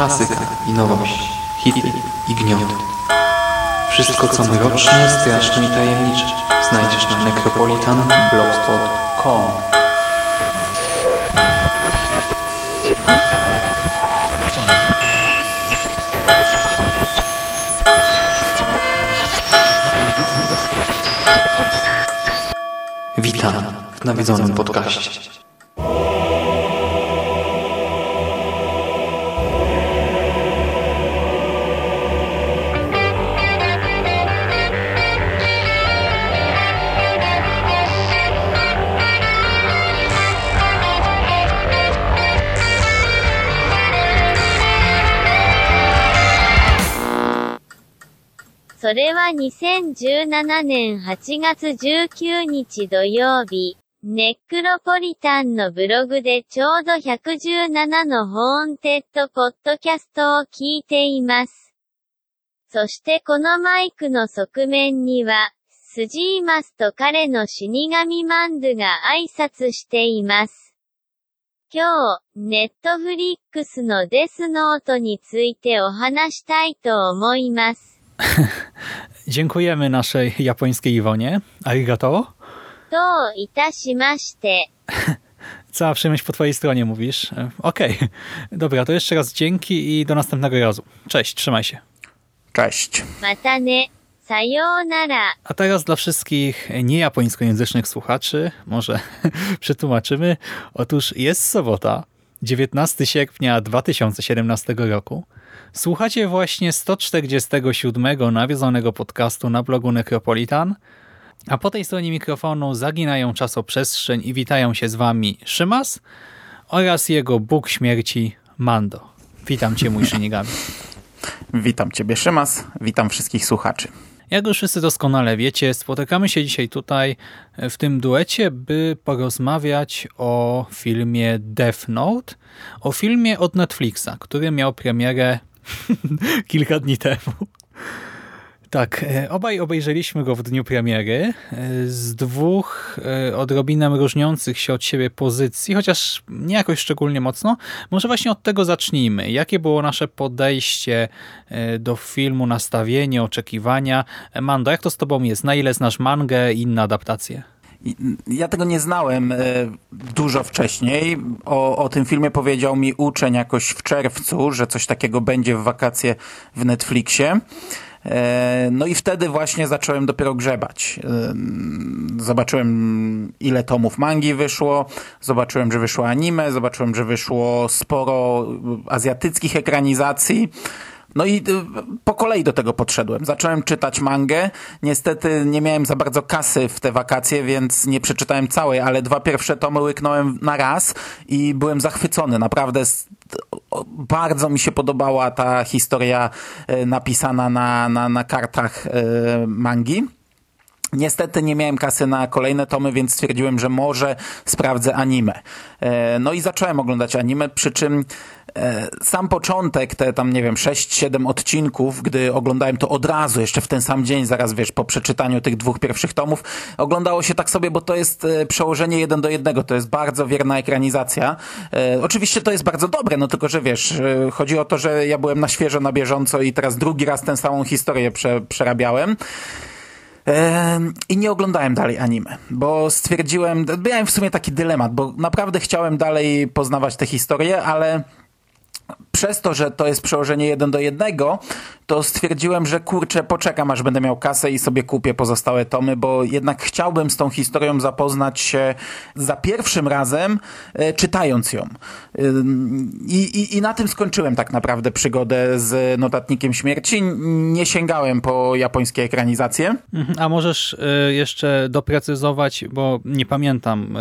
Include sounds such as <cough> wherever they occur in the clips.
klasyka i nowość, hity i gnioty. Wszystko co mroczne, straszne i tajemnicze znajdziesz na necropolitanblogspot.com Witam w nawiedzonym podcaście. “は2017年8月19日土曜日、ネックロポリタンのブログでちょうど117のホーンテッドポッドキャストを聞いています。そしてこのマイクの側面には、スジーマスと彼の死神マンドゥが挨拶しています。今日、ネットフリックスのデスノートについてお話したいと思います。<laughs> Dziękujemy naszej japońskiej Iwonie. Arigato. To itashimashite. <laughs> Cała przyjemność po twojej stronie, mówisz. E, okej. Okay. Dobra, to jeszcze raz dzięki i do następnego razu. Cześć, trzymaj się. Cześć. Matane. Sayonara. A teraz dla wszystkich niejapońskojęzycznych słuchaczy, może <laughs> przetłumaczymy. Otóż jest sobota, 19 sierpnia 2017 roku. Słuchacie właśnie 147 nawiedzonego podcastu na blogu Necropolitan, a po tej stronie mikrofonu zaginają czasoprzestrzeń i witają się z wami Szymas oraz jego Bóg śmierci Mando. Witam cię, mój Shinigami. <laughs> Witam Ciebie, Szymas. Witam wszystkich słuchaczy. Jak już wszyscy doskonale wiecie, spotykamy się dzisiaj tutaj w tym duecie, by porozmawiać o filmie Death Note, o filmie od Netflixa, który miał premierę <laughs> kilka dni temu. Tak, e, obaj obejrzeliśmy go w dniu premiery e, z dwóch e, odrobinę różniących się od siebie pozycji, chociaż nie jakoś szczególnie mocno. Może właśnie od tego zacznijmy. Jakie było nasze podejście do filmu, nastawienie, oczekiwania? Mando, jak to z tobą jest? Na ile znasz mangę i inne adaptacje? Ja tego nie znałem e, dużo wcześniej. O, o tym filmie powiedział mi uczeń jakoś w czerwcu, że coś takiego będzie w wakacje w Netflixie. E, No i wtedy właśnie zacząłem dopiero grzebać. E, Zobaczyłem ile tomów mangi wyszło, zobaczyłem, że wyszło anime, zobaczyłem, że wyszło sporo azjatyckich ekranizacji. No i y, po kolei do tego podszedłem. Zacząłem czytać mangę. Niestety nie miałem za bardzo kasy w te wakacje, więc nie przeczytałem całej, ale dwa pierwsze tomy łyknąłem na raz i byłem zachwycony. Naprawdę bardzo mi się podobała ta historia y, napisana na, na, na kartach y, mangi. Niestety nie miałem kasy na kolejne tomy, więc stwierdziłem, że może sprawdzę anime. E, No i zacząłem oglądać anime, przy czym sam początek, te tam nie wiem, 6-7 odcinków, gdy oglądałem to od razu, jeszcze w ten sam dzień, zaraz wiesz, po przeczytaniu tych dwóch pierwszych tomów, oglądało się tak sobie, bo to jest e, przełożenie jeden do jednego, to jest bardzo wierna ekranizacja. E, Oczywiście to jest bardzo dobre, no tylko, że wiesz, e, chodzi o to, że ja byłem na świeżo, na bieżąco i teraz drugi raz tę samą historię prze, przerabiałem. Em, I nie oglądałem dalej anime, bo stwierdziłem, miałem w sumie taki dylemat, bo naprawdę chciałem dalej poznawać tę historię, ale przez to, że to jest przełożenie jeden do jednego, to stwierdziłem, że kurczę, poczekam aż będę miał kasę i sobie kupię pozostałe tomy, bo jednak chciałbym z tą historią zapoznać się za pierwszym razem, e, czytając ją. Ym, I, i, na tym skończyłem tak naprawdę przygodę z Notatnikiem Śmierci. Nie sięgałem po japońskie ekranizacje. Mhm, A możesz y, jeszcze doprecyzować, bo nie pamiętam,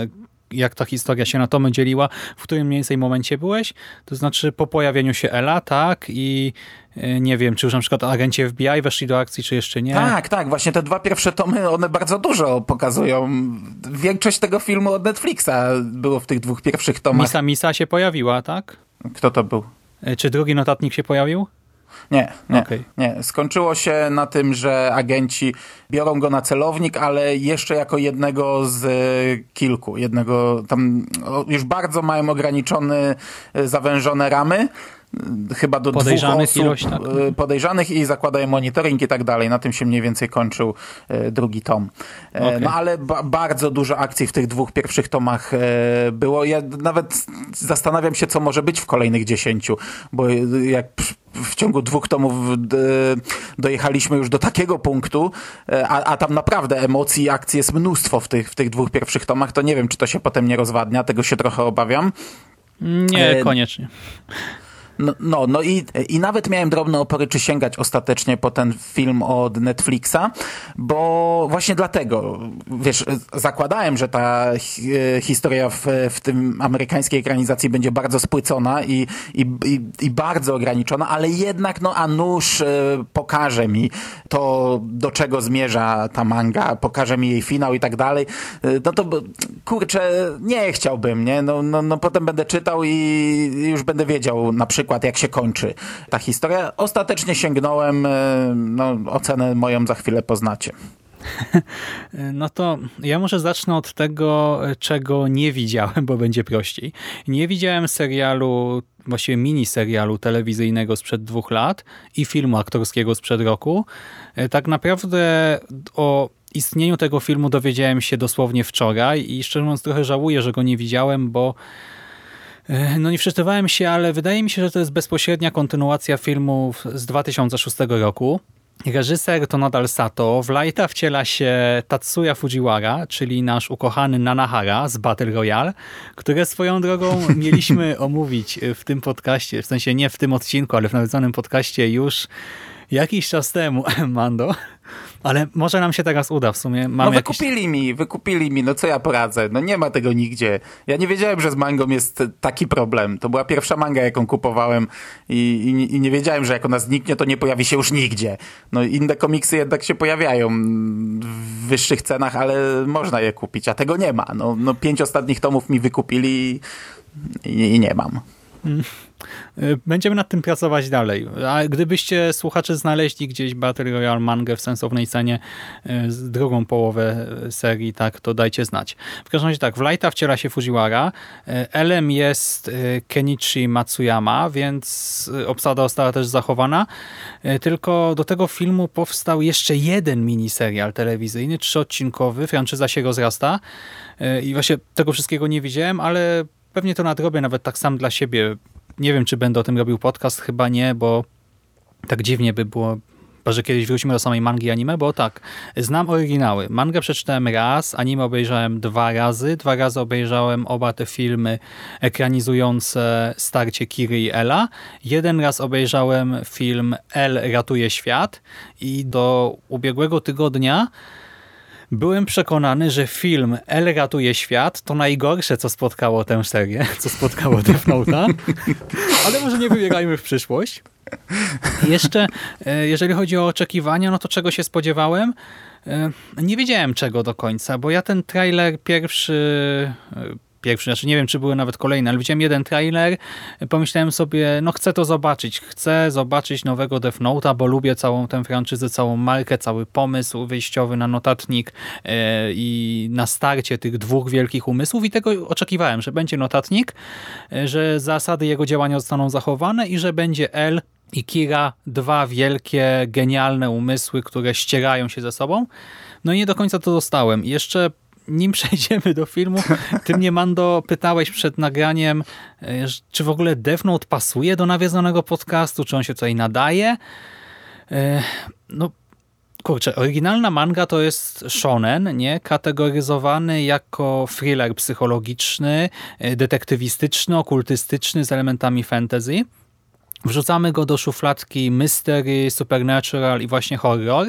jak ta historia się na tomy dzieliła, w którym mniej więcej momencie byłeś? To znaczy po pojawieniu się Ela, tak? I y, nie wiem, czy już na przykład agenci FBI weszli do akcji, czy jeszcze nie? Tak, tak, właśnie te dwa pierwsze tomy, one bardzo dużo pokazują. Większość tego filmu od Netflixa było w tych dwóch pierwszych tomach. Misa Misa się pojawiła, tak? Kto to był? Y, Czy drugi notatnik się pojawił? Nie, nie, Okej. nie. Skończyło się na tym, że agenci biorą go na celownik, ale jeszcze jako jednego z e, kilku. Jednego tam już bardzo mają ograniczone, e, zawężone ramy. Chyba do Podejrzanych dwóch osób tak. e, podejrzanych i zakładają monitoring i tak dalej. Na tym się mniej więcej kończył e, drugi tom. E, Okej. No ale ba bardzo dużo akcji w tych dwóch pierwszych tomach było. Ja nawet zastanawiam się, co może być w kolejnych dziesięciu, bo jak w ciągu dwóch tomów dojechaliśmy już do takiego punktu, a, a tam naprawdę emocji i akcji jest mnóstwo w tych, w tych dwóch pierwszych tomach, to nie wiem, czy to się potem nie rozwadnia, tego się trochę obawiam. Nie, koniecznie. No, no, no i, i nawet miałem drobne opory, czy sięgać ostatecznie po ten film od Netflixa, bo właśnie dlatego, wiesz, zakładałem, że ta hi- historia w, w tym amerykańskiej ekranizacji będzie bardzo spłycona i, i, i, bardzo ograniczona, ale jednak, no, a nóż e, pokaże mi to, do czego zmierza ta manga, pokaże mi jej finał i tak dalej, E, no to, kurczę, nie chciałbym, nie? No, no, no potem będę czytał i już będę wiedział na przykład, jak się kończy ta historia. Ostatecznie sięgnąłem, e, no, ocenę moją za chwilę poznacie. <laughs> No to ja może zacznę od tego, czego nie widziałem, bo będzie prościej. Nie widziałem serialu, właściwie mini serialu telewizyjnego sprzed dwóch lat i filmu aktorskiego sprzed roku. E, Tak naprawdę o istnieniu tego filmu dowiedziałem się dosłownie wczoraj i szczerze mówiąc trochę żałuję, że go nie widziałem, bo no nie przeczytywałem się, ale wydaje mi się, że to jest bezpośrednia kontynuacja filmów z 2006 roku. Reżyser to nadal Sato. W Lighta wciela się Tatsuya Fujiwara, czyli nasz ukochany Nanahara z Battle Royale, które swoją drogą <laughs> mieliśmy omówić w tym podcaście, w sensie nie w tym odcinku, ale w nawiedzonym podcaście już jakiś czas temu, <laughs> Mando. Ale może nam się teraz uda w sumie. Mam No wykupili mi, wykupili mi, no co ja poradzę? No nie ma tego nigdzie. Ja nie wiedziałem, że z mangą jest taki problem. To była pierwsza manga, jaką kupowałem i, i, i nie wiedziałem, że jak ona zniknie, to nie pojawi się już nigdzie. No inne komiksy jednak się pojawiają w wyższych cenach, ale można je kupić, a tego nie ma. No, no pięć ostatnich tomów mi wykupili i, i nie mam. Y, Będziemy nad tym pracować dalej. A gdybyście słuchacze znaleźli gdzieś Battle Royale mangę w sensownej cenie y, z drugą połowę y, serii, tak, to dajcie znać. W każdym razie tak, w Lighta wciela się Fujiwara. Elem jest Kenichi Matsuyama, więc obsada została też zachowana. Tylko do tego filmu powstał jeszcze jeden miniserial telewizyjny, trzyodcinkowy. Franczyza się rozrasta. I właśnie tego wszystkiego nie widziałem, ale pewnie to nadrobię nawet tak sam dla siebie. Nie wiem, czy będę o tym robił podcast, chyba nie, bo tak dziwnie by było, chyba, że kiedyś wrócimy do samej mangi anime, bo tak, znam oryginały. Mangę przeczytałem raz, anime obejrzałem dwa razy, dwa razy obejrzałem oba te filmy ekranizujące starcie Kiry i Ela. Jeden raz obejrzałem film El ratuje świat i do ubiegłego tygodnia Byłem przekonany, że film El ratuje świat to najgorsze, co spotkało tę serię, co spotkało <laughs> Death Note'a. Ale może nie wybierajmy w przyszłość. Jeszcze, e, jeżeli chodzi o oczekiwania, no to czego się spodziewałem? E, Nie wiedziałem czego do końca, bo ja ten trailer pierwszy, e, pierwszy, znaczy nie wiem, czy były nawet kolejne, ale widziałem jeden trailer, pomyślałem sobie, no chcę to zobaczyć, chcę zobaczyć nowego Death Note'a, bo lubię całą tę franczyzę, całą markę, cały pomysł wyjściowy na notatnik e, i na starcie tych dwóch wielkich umysłów i tego oczekiwałem, że będzie notatnik, e, że zasady jego działania zostaną zachowane i że będzie L i Kira, dwa wielkie, genialne umysły, które ścierają się ze sobą. No i nie do końca to dostałem. Jeszcze nim <laughs> przejdziemy do filmu, ty mnie, Mando, pytałeś przed nagraniem, e, czy w ogóle Death Note pasuje do nawiedzonego podcastu, czy on się tutaj nadaje. E, No, kurczę, oryginalna manga to jest shonen, nie? Kategoryzowany jako thriller psychologiczny, e, detektywistyczny, okultystyczny z elementami fantasy. Wrzucamy go do szufladki mystery, supernatural i właśnie horror.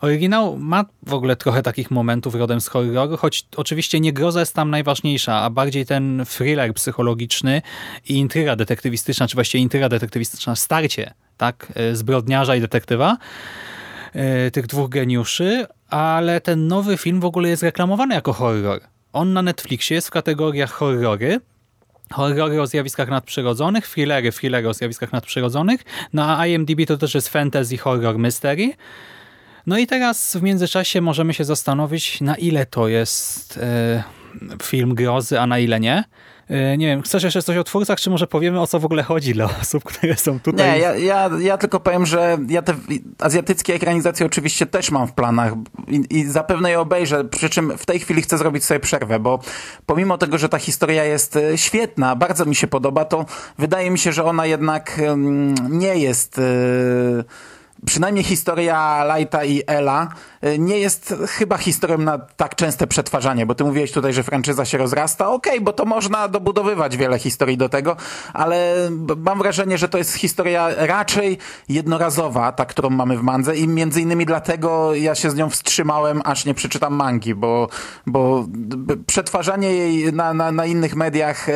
Oryginał ma w ogóle trochę takich momentów rodem z horroru, choć oczywiście nie groza jest tam najważniejsza, a bardziej ten thriller psychologiczny i intryga detektywistyczna, czy właściwie intryga detektywistyczna, starcie tak, e, zbrodniarza i detektywa e, tych dwóch geniuszy, ale ten nowy film w ogóle jest reklamowany jako horror. On na Netflixie jest w kategoriach horrory, horrory o zjawiskach nadprzyrodzonych, thrillery, thrillery o zjawiskach nadprzyrodzonych. Na IMDb to też jest fantasy, horror, mystery. No i teraz w międzyczasie możemy się zastanowić, na ile to jest e, film grozy, a na ile nie. E, nie wiem, chcesz jeszcze coś o twórcach, czy może powiemy o co w ogóle chodzi dla osób, które są tutaj? Nie, ja, ja, ja tylko powiem, że ja te azjatyckie ekranizacje oczywiście też mam w planach i, i zapewne je obejrzę, przy czym w tej chwili chcę zrobić sobie przerwę, bo pomimo tego, że ta historia jest e, świetna, bardzo mi się podoba, to wydaje mi się, że ona jednak nie jest... Yy przynajmniej historia Lighta i Ela nie jest chyba historią na tak częste przetwarzanie, bo ty mówiłeś tutaj, że franczyza się rozrasta. Okej, okay, bo to można dobudowywać wiele historii do tego, ale mam wrażenie, że to jest historia raczej jednorazowa, ta, którą mamy w mandze i między innymi dlatego ja się z nią wstrzymałem, aż nie przeczytam mangi, bo, bo przetwarzanie jej na, na, na innych mediach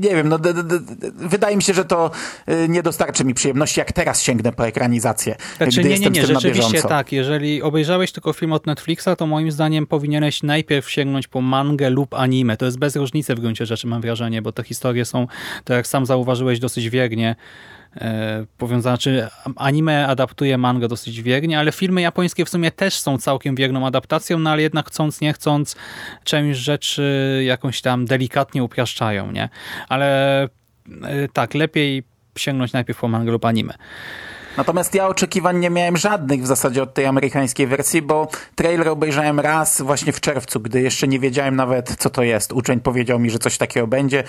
nie wiem, no wydaje mi się, że to y, nie dostarczy mi przyjemności, jak teraz się sięgnę po ekranizację. Znaczy, nie, nie, nie, rzeczywiście tak. Jeżeli obejrzałeś tylko film od Netflixa, to moim zdaniem powinieneś najpierw sięgnąć po mangę lub anime. To jest bez różnicy w gruncie rzeczy, mam wrażenie, bo te historie są, tak jak sam zauważyłeś, dosyć wiernie powiązane, czy anime adaptuje mangę dosyć wiernie, ale filmy japońskie w sumie też są całkiem wierną adaptacją, no ale jednak chcąc, nie chcąc, część rzeczy jakąś tam delikatnie upraszczają, nie? Ale e, tak, lepiej sięgnąć najpierw po mangę lub anime. Natomiast ja oczekiwań nie miałem żadnych w zasadzie od tej amerykańskiej wersji, bo trailer obejrzałem raz właśnie w czerwcu, gdy jeszcze nie wiedziałem nawet co to jest. Uczeń powiedział mi, że coś takiego będzie.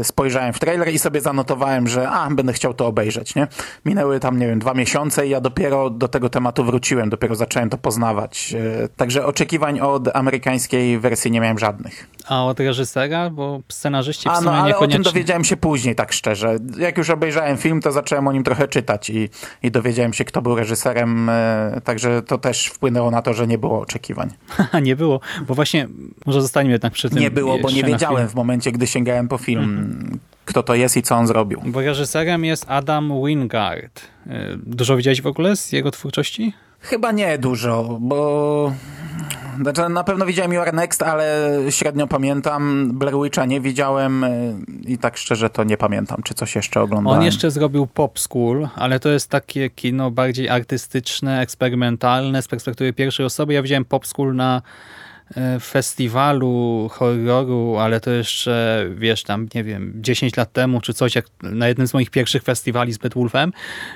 Y, spojrzałem w trailer i sobie zanotowałem, że a, będę chciał to obejrzeć. Nie? Minęły tam, nie wiem, dwa miesiące i ja dopiero do tego tematu wróciłem, dopiero zacząłem to poznawać. Y, także oczekiwań od amerykańskiej wersji nie miałem żadnych. A od reżysera? Bo scenarzyści w a, no, ale niekoniecznie... o tym dowiedziałem się później, tak szczerze. Jak już obejrzałem film, to zacząłem o nim trochę czytać i i dowiedziałem się, kto był reżyserem, e, także to też wpłynęło na to, że nie było oczekiwań. <laughs> nie było, bo właśnie, może zostaniemy jednak przy tym. Nie było, bo nie wiedziałem w momencie, gdy sięgałem po film, mhm. kto to jest i co on zrobił. Bo reżyserem jest Adam Wingard. E, dużo widziałeś w ogóle z jego twórczości? Chyba nie dużo, bo znaczy, na pewno widziałem You Are Next, ale średnio pamiętam. Blair Witcha nie widziałem i tak szczerze to nie pamiętam, czy coś jeszcze oglądałem. On jeszcze zrobił Pop School, ale to jest takie kino bardziej artystyczne, eksperymentalne z perspektywy pierwszej osoby. Ja widziałem Pop School na festiwalu horroru, ale to jeszcze, wiesz, tam, nie wiem, 10 lat temu, czy coś, jak na jednym z moich pierwszych festiwali z Bedwulfem,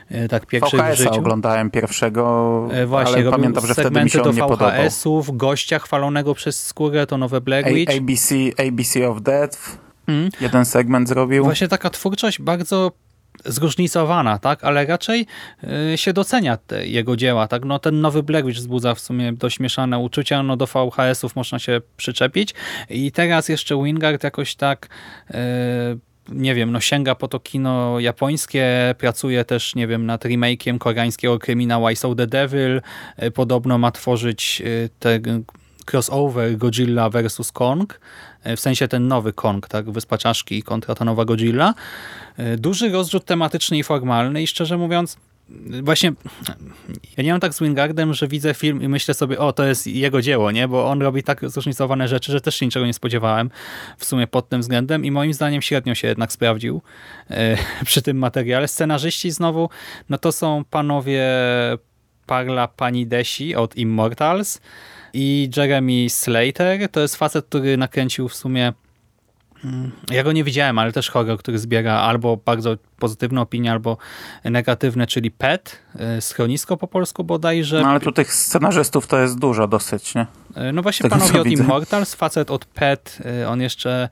e, tak pierwszych VHS w życiu. oglądałem pierwszego, e, Właśnie, ale pamiętam, że wtedy mi się on nie podobał. VHS-ów, gościa chwalonego przez skórę, to nowe Black Witch. ABC, ABC of Death, mm. jeden segment zrobił. Właśnie taka twórczość bardzo zróżnicowana, tak, ale raczej y, się docenia te jego dzieła, tak, no ten nowy Blair Witch wzbudza w sumie dość mieszane uczucia, no do VHS-ów można się przyczepić. I teraz jeszcze Wingard jakoś tak y, nie wiem, no sięga po to kino japońskie, pracuje też, nie wiem, nad remake'iem koreańskiego kryminała I Saw the Devil, y, podobno ma tworzyć te crossover Godzilla vs. Kong, w sensie ten nowy Kong, tak, Wyspa Czaszki kontra ta nowa Godzilla. Duży rozrzut tematyczny i formalny i szczerze mówiąc, właśnie ja nie mam tak z Wingardem, że widzę film i myślę sobie, o, to jest jego dzieło, nie? Bo on robi tak zróżnicowane rzeczy, że też się niczego nie spodziewałem w sumie pod tym względem i moim zdaniem średnio się jednak sprawdził e, <laughs> przy tym materiale. Scenarzyści znowu, no to są panowie Parla Panidesi od Immortals, i Jeremy Slater to jest facet, który nakręcił w sumie mm, ja go nie widziałem, ale też horror, który zbiera albo bardzo pozytywne opinie, albo negatywne, czyli PET, y, schronisko po polsku bodajże. No ale tu tych scenarzystów to jest dużo dosyć, nie? Y, no właśnie panowie od widzę. Immortals, facet od PET, y, on jeszcze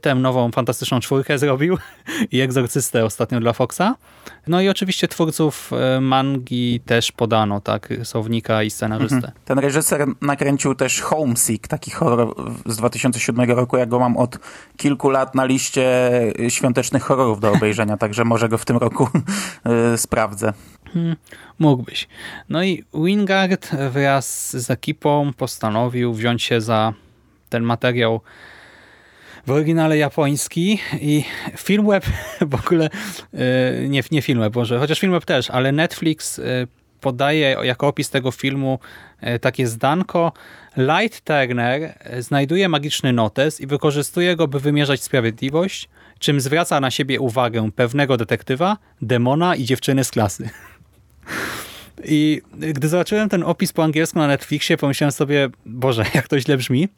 tę nową fantastyczną czwórkę zrobił <laughs> i egzorcystę ostatnio dla Foxa. No i oczywiście twórców mangi też podano, tak, słownika i scenarzystę. Mhm. Ten reżyser nakręcił też Homesick, taki horror z 2007 roku. Ja go mam od kilku lat na liście świątecznych horrorów do obejrzenia, także może go w tym roku <laughs> sprawdzę. Hmm, mógłbyś. No i Wingard wraz z ekipą postanowił wziąć się za ten materiał w oryginale japoński i Filmweb <laughs> w ogóle, y, nie, nie Filmweb, może, chociaż Filmweb też, ale Netflix y, podaje jako opis tego filmu e, takie zdanko. Light Turner znajduje magiczny notes i wykorzystuje go, by wymierzać sprawiedliwość, czym zwraca na siebie uwagę pewnego detektywa, demona i dziewczyny z klasy. <laughs> I gdy zobaczyłem ten opis po angielsku na Netflixie, pomyślałem sobie, Boże, <laughs> jak to źle brzmi.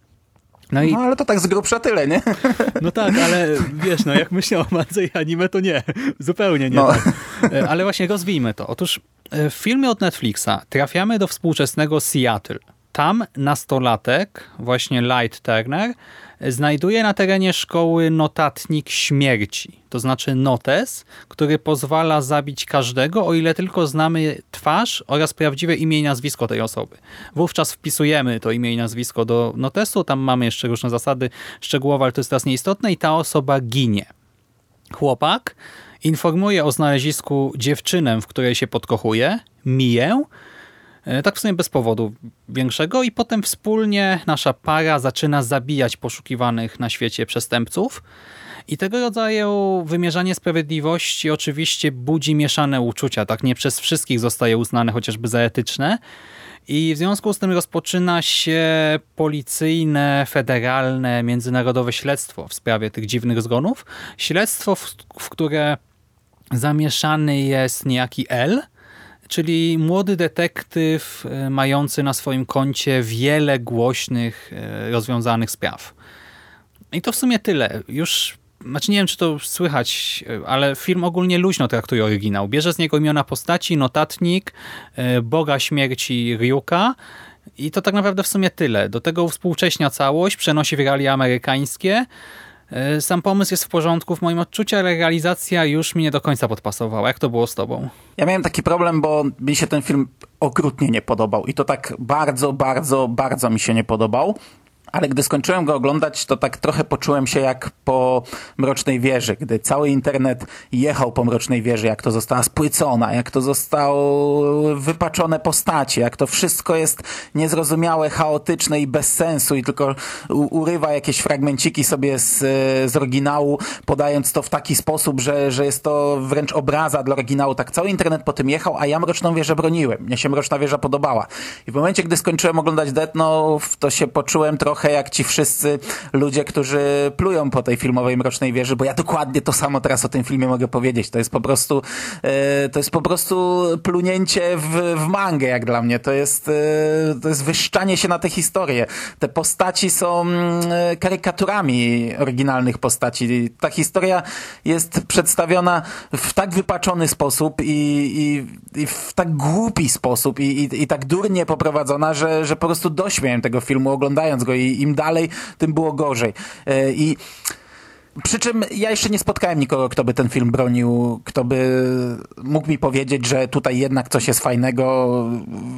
No, i... no ale to tak z grubsza tyle, nie? <laughs> No tak, ale wiesz, no jak myślę o Madze i anime, to nie. Zupełnie nie. No. Tak. E, ale właśnie rozwijmy to. Otóż e, w filmie od Netflixa trafiamy do współczesnego Seattle. Tam nastolatek, właśnie Light Turner, znajduje na terenie szkoły notatnik śmierci, to znaczy notes, który pozwala zabić każdego, o ile tylko znamy twarz oraz prawdziwe imię i nazwisko tej osoby. Wówczas wpisujemy to imię i nazwisko do notesu, tam mamy jeszcze różne zasady szczegółowe, ale to jest teraz nieistotne i ta osoba ginie. Chłopak informuje o znalezisku dziewczynę, w której się podkochuje, Miję, tak w sumie bez powodu większego i potem wspólnie nasza para zaczyna zabijać poszukiwanych na świecie przestępców. I tego rodzaju wymierzanie sprawiedliwości oczywiście budzi mieszane uczucia. Tak nie przez wszystkich zostaje uznane chociażby za etyczne. I w związku z tym rozpoczyna się policyjne, federalne, międzynarodowe śledztwo w sprawie tych dziwnych zgonów. Śledztwo, w, w które zamieszany jest niejaki L, czyli młody detektyw e, mający na swoim koncie wiele głośnych, e, rozwiązanych spraw. I to w sumie tyle. Już, znaczy nie wiem, czy to słychać, e, ale film ogólnie luźno traktuje oryginał. Bierze z niego imiona postaci, notatnik, Boga Śmierci Ryuka i to tak naprawdę w sumie tyle. Do tego współcześnia całość, przenosi w realia amerykańskie, sam pomysł jest w porządku w moim odczuciu, ale realizacja już mi nie do końca podpasowała. Jak to było z tobą? Ja miałem taki problem, bo mi się ten film okrutnie nie podobał. I to tak bardzo, bardzo, bardzo mi się nie podobał ale gdy skończyłem go oglądać, to tak trochę poczułem się jak po Mrocznej Wieży, gdy cały internet jechał po Mrocznej Wieży, jak to została spłycona, jak to zostało wypaczone postacie, jak to wszystko jest niezrozumiałe, chaotyczne i bez sensu i tylko urywa jakieś fragmenciki sobie z, z oryginału, podając to w taki sposób, że, że jest to wręcz obraza dla oryginału. Tak cały internet po tym jechał, a ja Mroczną Wieżę broniłem. Mnie się Mroczna Wieża podobała. I w momencie, gdy skończyłem oglądać Death Note, to się poczułem trochę trochę jak ci wszyscy ludzie, którzy plują po tej filmowej Mrocznej Wieży, bo ja dokładnie to samo teraz o tym filmie mogę powiedzieć. To jest po prostu e, to jest po prostu plunięcie w, w mangę, jak dla mnie. To jest, e, to jest wyszczanie się na tę historię. Te postaci są mm, karykaturami oryginalnych postaci. Ta historia jest przedstawiona w tak wypaczony sposób i, i, i w tak głupi sposób i, i, i tak durnie poprowadzona, że, że po prostu dośmiałem tego filmu oglądając go i, im dalej, tym było gorzej. E, I przy czym ja jeszcze nie spotkałem nikogo, kto by ten film bronił, kto by mógł mi powiedzieć, że tutaj jednak coś jest fajnego.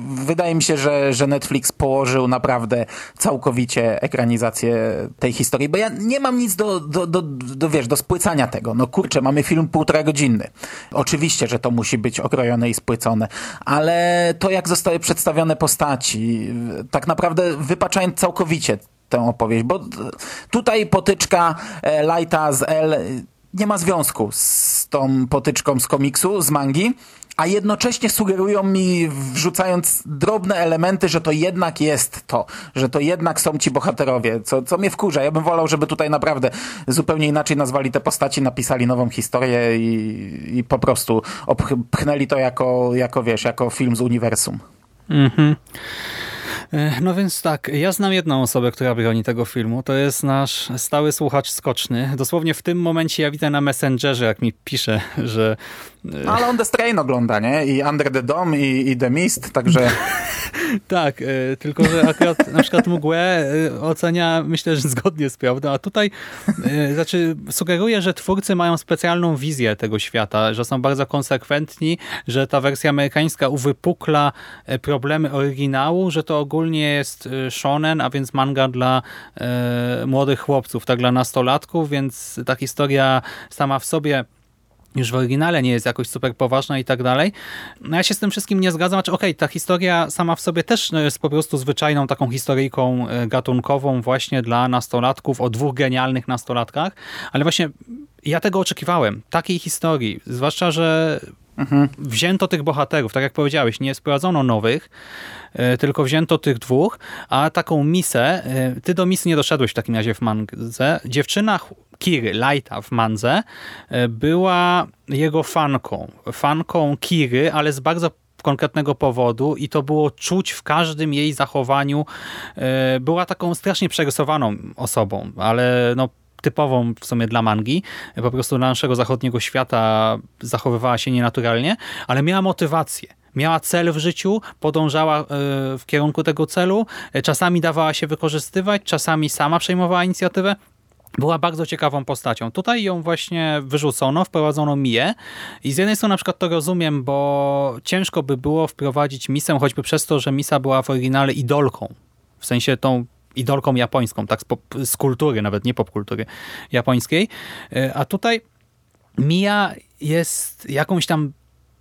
Wydaje mi się, że, że Netflix położył naprawdę całkowicie ekranizację tej historii, bo ja nie mam nic do, do, do, do wiesz, do spłycania tego. No kurczę, mamy film półtora godzinny. Oczywiście, że to musi być okrojone i spłycone, ale to jak zostały przedstawione postaci, tak naprawdę wypaczając całkowicie tę opowieść, bo tutaj potyczka e, Lighta z L nie ma związku z tą potyczką z komiksu, z mangi, a jednocześnie sugerują mi, wrzucając drobne elementy, że to jednak jest to, że to jednak są ci bohaterowie, co, co mnie wkurza. Ja bym wolał, żeby tutaj naprawdę zupełnie inaczej nazwali te postaci, napisali nową historię i, i po prostu pchnęli to jako, jako, wiesz, jako film z uniwersum. Mhm. E, no więc tak, ja znam jedną osobę, która broni tego filmu. To jest nasz stały słuchacz skoczny. Dosłownie w tym momencie ja widzę na Messengerze, jak mi pisze, że no, ale on The Strain ogląda, nie? I Under the Dome i, i The Mist, także... <laughs> tak, y, tylko że akurat na przykład mgłę y, ocenia, myślę, że zgodnie z prawdą, a tutaj y, znaczy sugeruje, że twórcy mają specjalną wizję tego świata, że są bardzo konsekwentni, że ta wersja amerykańska uwypukla problemy oryginału, że to ogólnie jest shonen, a więc manga dla młodych chłopców, tak dla nastolatków, więc ta historia sama w sobie już w oryginale nie jest jakoś super poważna i tak dalej. No ja się z tym wszystkim nie zgadzam. Znaczy, okej, okay, ta historia sama w sobie też no, jest po prostu zwyczajną taką historyjką e, gatunkową właśnie dla nastolatków, o dwóch genialnych nastolatkach, ale właśnie ja tego oczekiwałem, takiej historii, zwłaszcza, że mhm. wzięto tych bohaterów, tak jak powiedziałeś, nie sprowadzono nowych, e, tylko wzięto tych dwóch, a taką misę, e, ty do misy nie doszedłeś w takim razie w mandze, dziewczyna Kiry, Lighta w mandze, e, była jego fanką, fanką Kiry, ale z bardzo konkretnego powodu i to było czuć w każdym jej zachowaniu. Była taką strasznie przerysowaną osobą, ale no typową w sumie dla mangi. Po prostu dla naszego zachodniego świata zachowywała się nienaturalnie, ale miała motywację. Miała cel w życiu, podążała e, w kierunku tego celu, e, czasami dawała się wykorzystywać, czasami sama przejmowała inicjatywę. Była bardzo ciekawą postacią. Tutaj ją właśnie wyrzucono, wprowadzono Mię i z jednej strony na przykład to rozumiem, bo ciężko by było wprowadzić Misę, choćby przez to, że Misa była w oryginale idolką. W sensie tą idolką japońską, tak z, pop, z kultury, nawet nie popkultury japońskiej. E, a tutaj Mia jest jakąś tam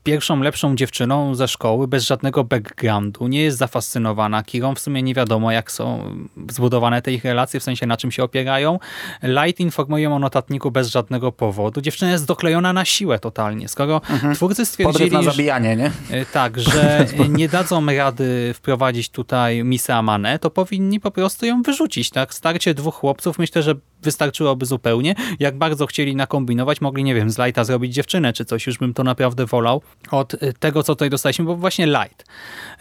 pierwszą lepszą dziewczyną ze szkoły, bez żadnego backgroundu, nie jest zafascynowana Kirą, w sumie nie wiadomo jak są zbudowane te ich relacje, w sensie na czym się opierają. Light informuje o notatniku bez żadnego powodu. Dziewczyna jest doklejona na siłę totalnie. Skoro mhm. twórcy stwierdzili... Podryw na zabijanie, nie? E, tak, <laughs> że nie dadzą rady wprowadzić tutaj Misę Amane, to powinni po prostu ją wyrzucić. Tak? Starcie dwóch chłopców myślę, że wystarczyłoby zupełnie. Jak bardzo chcieli nakombinować, mogli, nie wiem, z Lighta zrobić dziewczynę czy coś, już bym to naprawdę wolał od y, tego, co tutaj dostaliśmy, bo właśnie Light.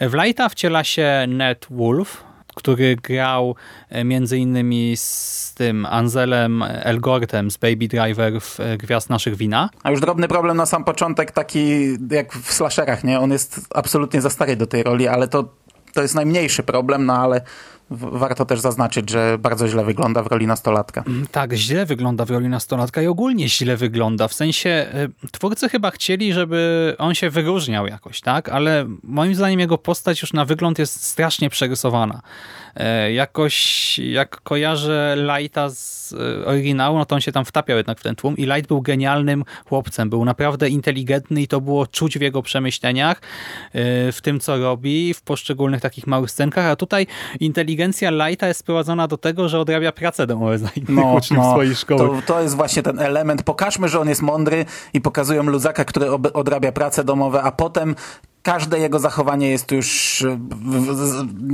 W Lighta wciela się Ned Wolf, który grał y, między innymi z tym Anzelem Elgortem z Baby Driver w y, Gwiazd Naszych Wina. A już drobny problem na sam początek, taki jak w slasherach, nie? On jest absolutnie za stary do tej roli, ale to, to jest najmniejszy problem, no ale warto też zaznaczyć, że bardzo źle wygląda w roli nastolatka. Mm, tak, źle wygląda w roli nastolatka i ogólnie źle wygląda. W sensie y, twórcy chyba chcieli, żeby on się wyróżniał jakoś, tak? Ale moim zdaniem jego postać już na wygląd jest strasznie przerysowana. E, jakoś jak kojarzę Lighta z e, oryginału, no to on się tam wtapiał jednak w ten tłum i Light był genialnym chłopcem, był naprawdę inteligentny i to było czuć w jego przemyśleniach, e, w tym co robi, w poszczególnych takich małych scenkach, a tutaj inteligencja Lighta jest sprowadzona do tego, że odrabia pracę domową za innych no, uczniów no, swojej szkoły. To, to jest właśnie ten element. Pokażmy, że on jest mądry i pokazują luzaka, który odrabia prace domowe, a potem każde jego zachowanie jest już, e,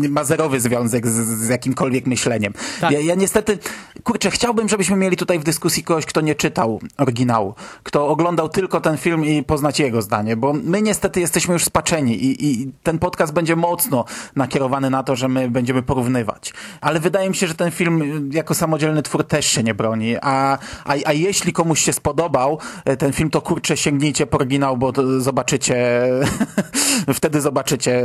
ma zerowy związek z, z jakimkolwiek myśleniem. Tak. Ja, ja, niestety, kurczę, chciałbym, żebyśmy mieli tutaj w dyskusji kogoś, kto nie czytał oryginału, kto oglądał tylko ten film i poznać jego zdanie, bo my niestety jesteśmy już spaczeni i, i ten podcast będzie mocno nakierowany na to, że my będziemy porównywać. Ale wydaje mi się, że ten film jako samodzielny twór też się nie broni, a, a, a jeśli komuś się spodobał e, ten film, to kurczę, sięgnijcie po oryginał, bo zobaczycie <laughs> wtedy zobaczycie,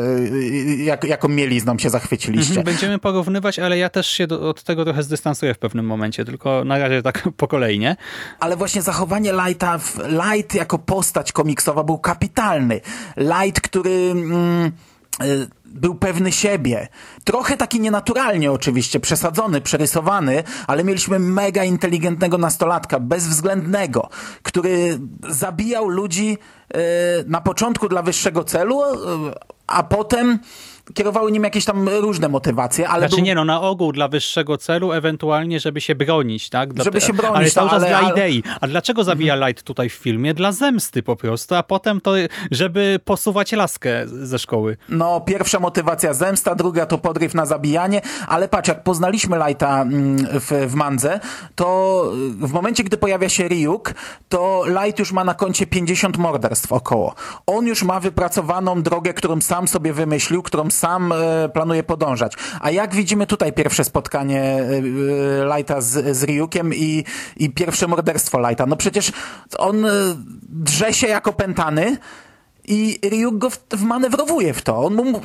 jak, jaką mielizną się zachwyciliście. Mhm, będziemy porównywać, ale ja też się do, od tego trochę zdystansuję w pewnym momencie, tylko na razie tak <laughs> po kolei, nie? Ale właśnie zachowanie Lighta, Light jako postać komiksowa był kapitalny. Light, który... Mm, y, był pewny siebie. Trochę taki nienaturalnie oczywiście, przesadzony, przerysowany, ale mieliśmy mega inteligentnego nastolatka, bezwzględnego, który zabijał ludzi e, na początku dla wyższego celu, e, a potem kierowały nim jakieś tam różne motywacje, ale... Znaczy był... nie, no na ogół dla wyższego celu, ewentualnie żeby się bronić, tak? Dla żeby się bronić, ale cały czas ale, dla idei. A dlaczego zabija mhm. Light tutaj w filmie? Dla zemsty po prostu, a potem to, żeby posuwać laskę ze szkoły. No, pierwsza motywacja zemsta, druga to podryw na zabijanie, ale patrz, jak poznaliśmy Lighta mm, w, w Mandze, to w momencie, gdy pojawia się Ryuk, to Light już ma na koncie 50 morderstw około. On już ma wypracowaną drogę, którą sam sobie wymyślił, którą sam e, planuje podążać. A jak widzimy tutaj pierwsze spotkanie e, e, Lighta z, z Ryukiem i, i pierwsze morderstwo Lighta. No przecież on drze się jako pętany, i Ryuk go wmanewrowuje w to. On mu,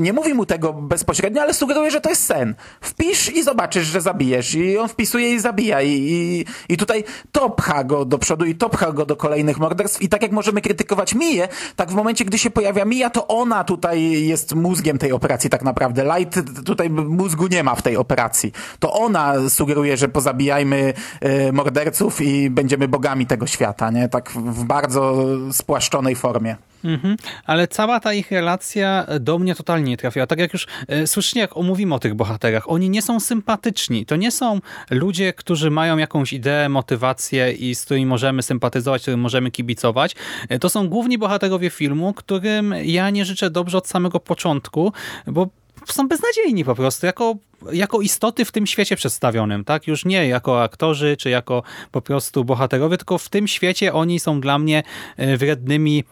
nie mówi mu tego bezpośrednio, ale sugeruje, że to jest sen. Wpisz i zobaczysz, że zabijesz. I on wpisuje i zabija. I, i, i tutaj to pcha go do przodu i to pcha go do kolejnych morderstw. I tak jak możemy krytykować Miję, tak w momencie, gdy się pojawia Mija, to ona tutaj jest mózgiem tej operacji tak naprawdę. Light tutaj mózgu nie ma w tej operacji. To ona sugeruje, że pozabijajmy y, morderców i będziemy bogami tego świata, nie? Tak w bardzo spłaszczonej formie formie. Mhm, ale cała ta ich relacja do mnie totalnie nie trafiła. Tak jak już e, słyszycie, jak omówimy o tych bohaterach, oni nie są sympatyczni. To nie są ludzie, którzy mają jakąś ideę, motywację i z którymi możemy sympatyzować, którym możemy kibicować. E, to są główni bohaterowie filmu, którym ja nie życzę dobrze od samego początku, bo są beznadziejni po prostu, jako, jako istoty w tym świecie przedstawionym, tak? Już nie jako aktorzy, czy jako po prostu bohaterowie, tylko w tym świecie oni są dla mnie e, wrednymi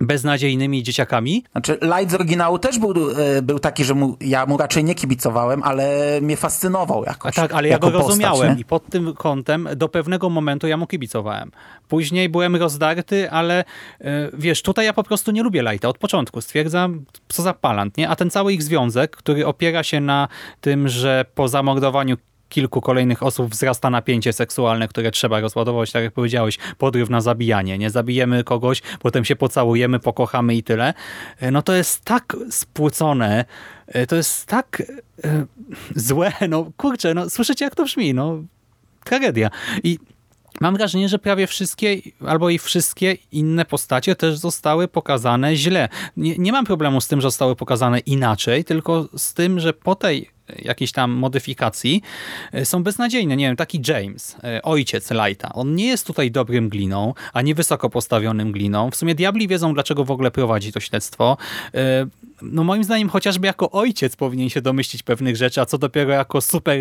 beznadziejnymi dzieciakami. Znaczy, Light z oryginału też był, e, był taki, że mu, ja mu raczej nie kibicowałem, ale mnie fascynował jakoś. A tak, ale ja go postać, rozumiałem nie? i pod tym kątem do pewnego momentu ja mu kibicowałem. Później byłem rozdarty, ale e, wiesz, tutaj ja po prostu nie lubię Lighta od początku. Stwierdzam, co za palant, nie? A ten cały ich związek, który opiera się na tym, że po zamordowaniu kilku kolejnych osób wzrasta napięcie seksualne, które trzeba rozładować, tak jak powiedziałeś, podryw na zabijanie. Nie zabijemy kogoś, potem się pocałujemy, pokochamy i tyle. E, No to jest tak spłucone, e, to jest tak e, złe, no kurczę, no słyszycie jak to brzmi, no tragedia. I Mam wrażenie, że prawie wszystkie, albo i wszystkie inne postacie też zostały pokazane źle. Nie, nie mam problemu z tym, że zostały pokazane inaczej, tylko z tym, że po tej jakiejś tam modyfikacji e, są beznadziejne. Nie wiem, taki James, e, ojciec Lighta, on nie jest tutaj dobrym gliną, ani wysoko postawionym gliną. W sumie diabli wiedzą, dlaczego w ogóle prowadzi to śledztwo. E, No moim zdaniem chociażby jako ojciec powinien się domyślić pewnych rzeczy, a co dopiero jako super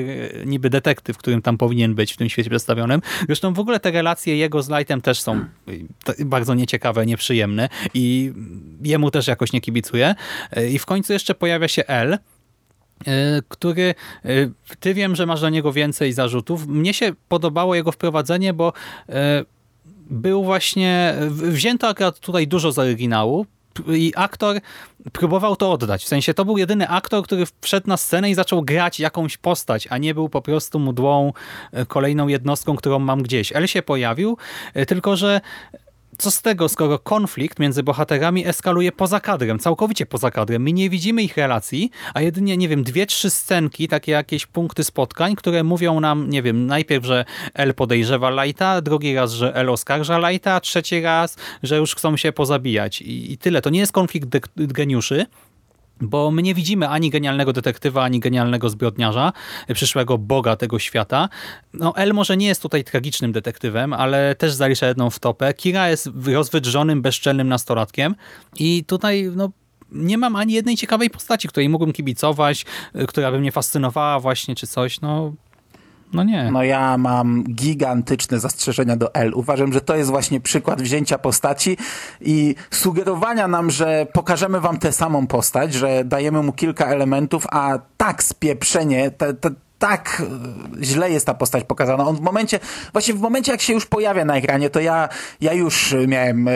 niby detektyw, którym tam powinien być w tym świecie przedstawionym. Zresztą w ogóle te relacje jego z Lightem też są bardzo nieciekawe, nieprzyjemne i jemu też jakoś nie kibicuje. I w końcu jeszcze pojawia się L, który e, ty wiem, że masz do niego więcej zarzutów. Mnie się podobało jego wprowadzenie, bo e, był właśnie, wzięto akurat tutaj dużo z oryginału i aktor próbował to oddać. W sensie to był jedyny aktor, który wszedł na scenę i zaczął grać jakąś postać, a nie był po prostu mdłą e, kolejną jednostką, którą mam gdzieś. El się pojawił, e, tylko że co z tego, skoro konflikt między bohaterami eskaluje poza kadrem, całkowicie poza kadrem. My nie widzimy ich relacji, a jedynie, nie wiem, dwie, trzy scenki, takie jakieś punkty spotkań, które mówią nam, nie wiem, najpierw, że El podejrzewa Lighta, drugi raz, że El oskarża Lighta, trzeci raz, że już chcą się pozabijać. I, i tyle. To nie jest konflikt geniuszy, bo my nie widzimy ani genialnego detektywa, ani genialnego zbrodniarza, przyszłego boga tego świata. No, El może nie jest tutaj tragicznym detektywem, ale też zalicza jedną wtopę. Kira jest rozwydrzonym, bezczelnym nastolatkiem i tutaj no, nie mam ani jednej ciekawej postaci, której mógłbym kibicować, y, która by mnie fascynowała właśnie, czy coś. No, no nie. No ja mam gigantyczne zastrzeżenia do L. Uważam, że to jest właśnie przykład wzięcia postaci i sugerowania nam, że pokażemy wam tę samą postać, że dajemy mu kilka elementów, a tak spieprzenie, te, te, tak e, źle jest ta postać pokazana. On w momencie, właśnie w momencie jak się już pojawia na ekranie, to ja, ja już miałem, e,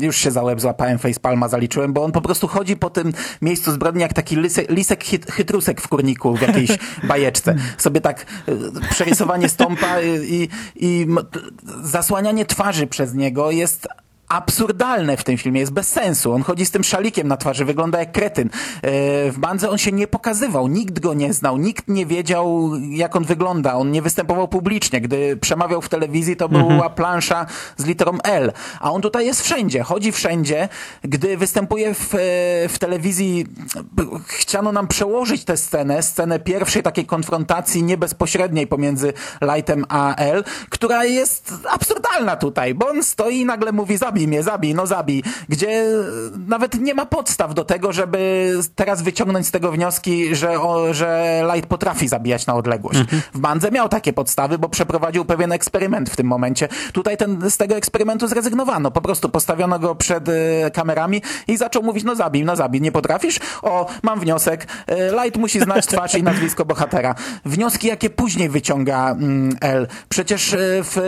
już się za łeb złapałem, facepalma zaliczyłem, bo on po prostu chodzi po tym miejscu zbrodni jak taki lisek, lisek chyt, chytrusek w kurniku w jakiejś <laughs> bajeczce. Sobie tak e, przerysowanie stąpa i, i zasłanianie twarzy przez niego jest absurdalne w tym filmie, jest bez sensu. On chodzi z tym szalikiem na twarzy, wygląda jak kretyn. E, W bandze on się nie pokazywał, nikt go nie znał, nikt nie wiedział, jak on wygląda. On nie występował publicznie. Gdy przemawiał w telewizji, to była plansza z literą L. A on tutaj jest wszędzie, chodzi wszędzie. Gdy występuje w, e, w telewizji, chciano nam przełożyć tę scenę, scenę pierwszej takiej konfrontacji niebezpośredniej pomiędzy Lightem a L, która jest absurdalna tutaj, bo on stoi i nagle mówi zabij mnie, zabij, no zabij, gdzie nawet nie ma podstaw do tego, żeby teraz wyciągnąć z tego wnioski, że, o, że Light potrafi zabijać na odległość. W Bandze miał takie podstawy, bo przeprowadził pewien eksperyment w tym momencie. Tutaj ten, z tego eksperymentu zrezygnowano. Po prostu postawiono go przed e, kamerami i zaczął mówić, no zabij, no zabij, nie potrafisz? O, mam wniosek. E, Light musi znać twarz i nazwisko bohatera. Wnioski, jakie później wyciąga mm, L. Przecież e, w,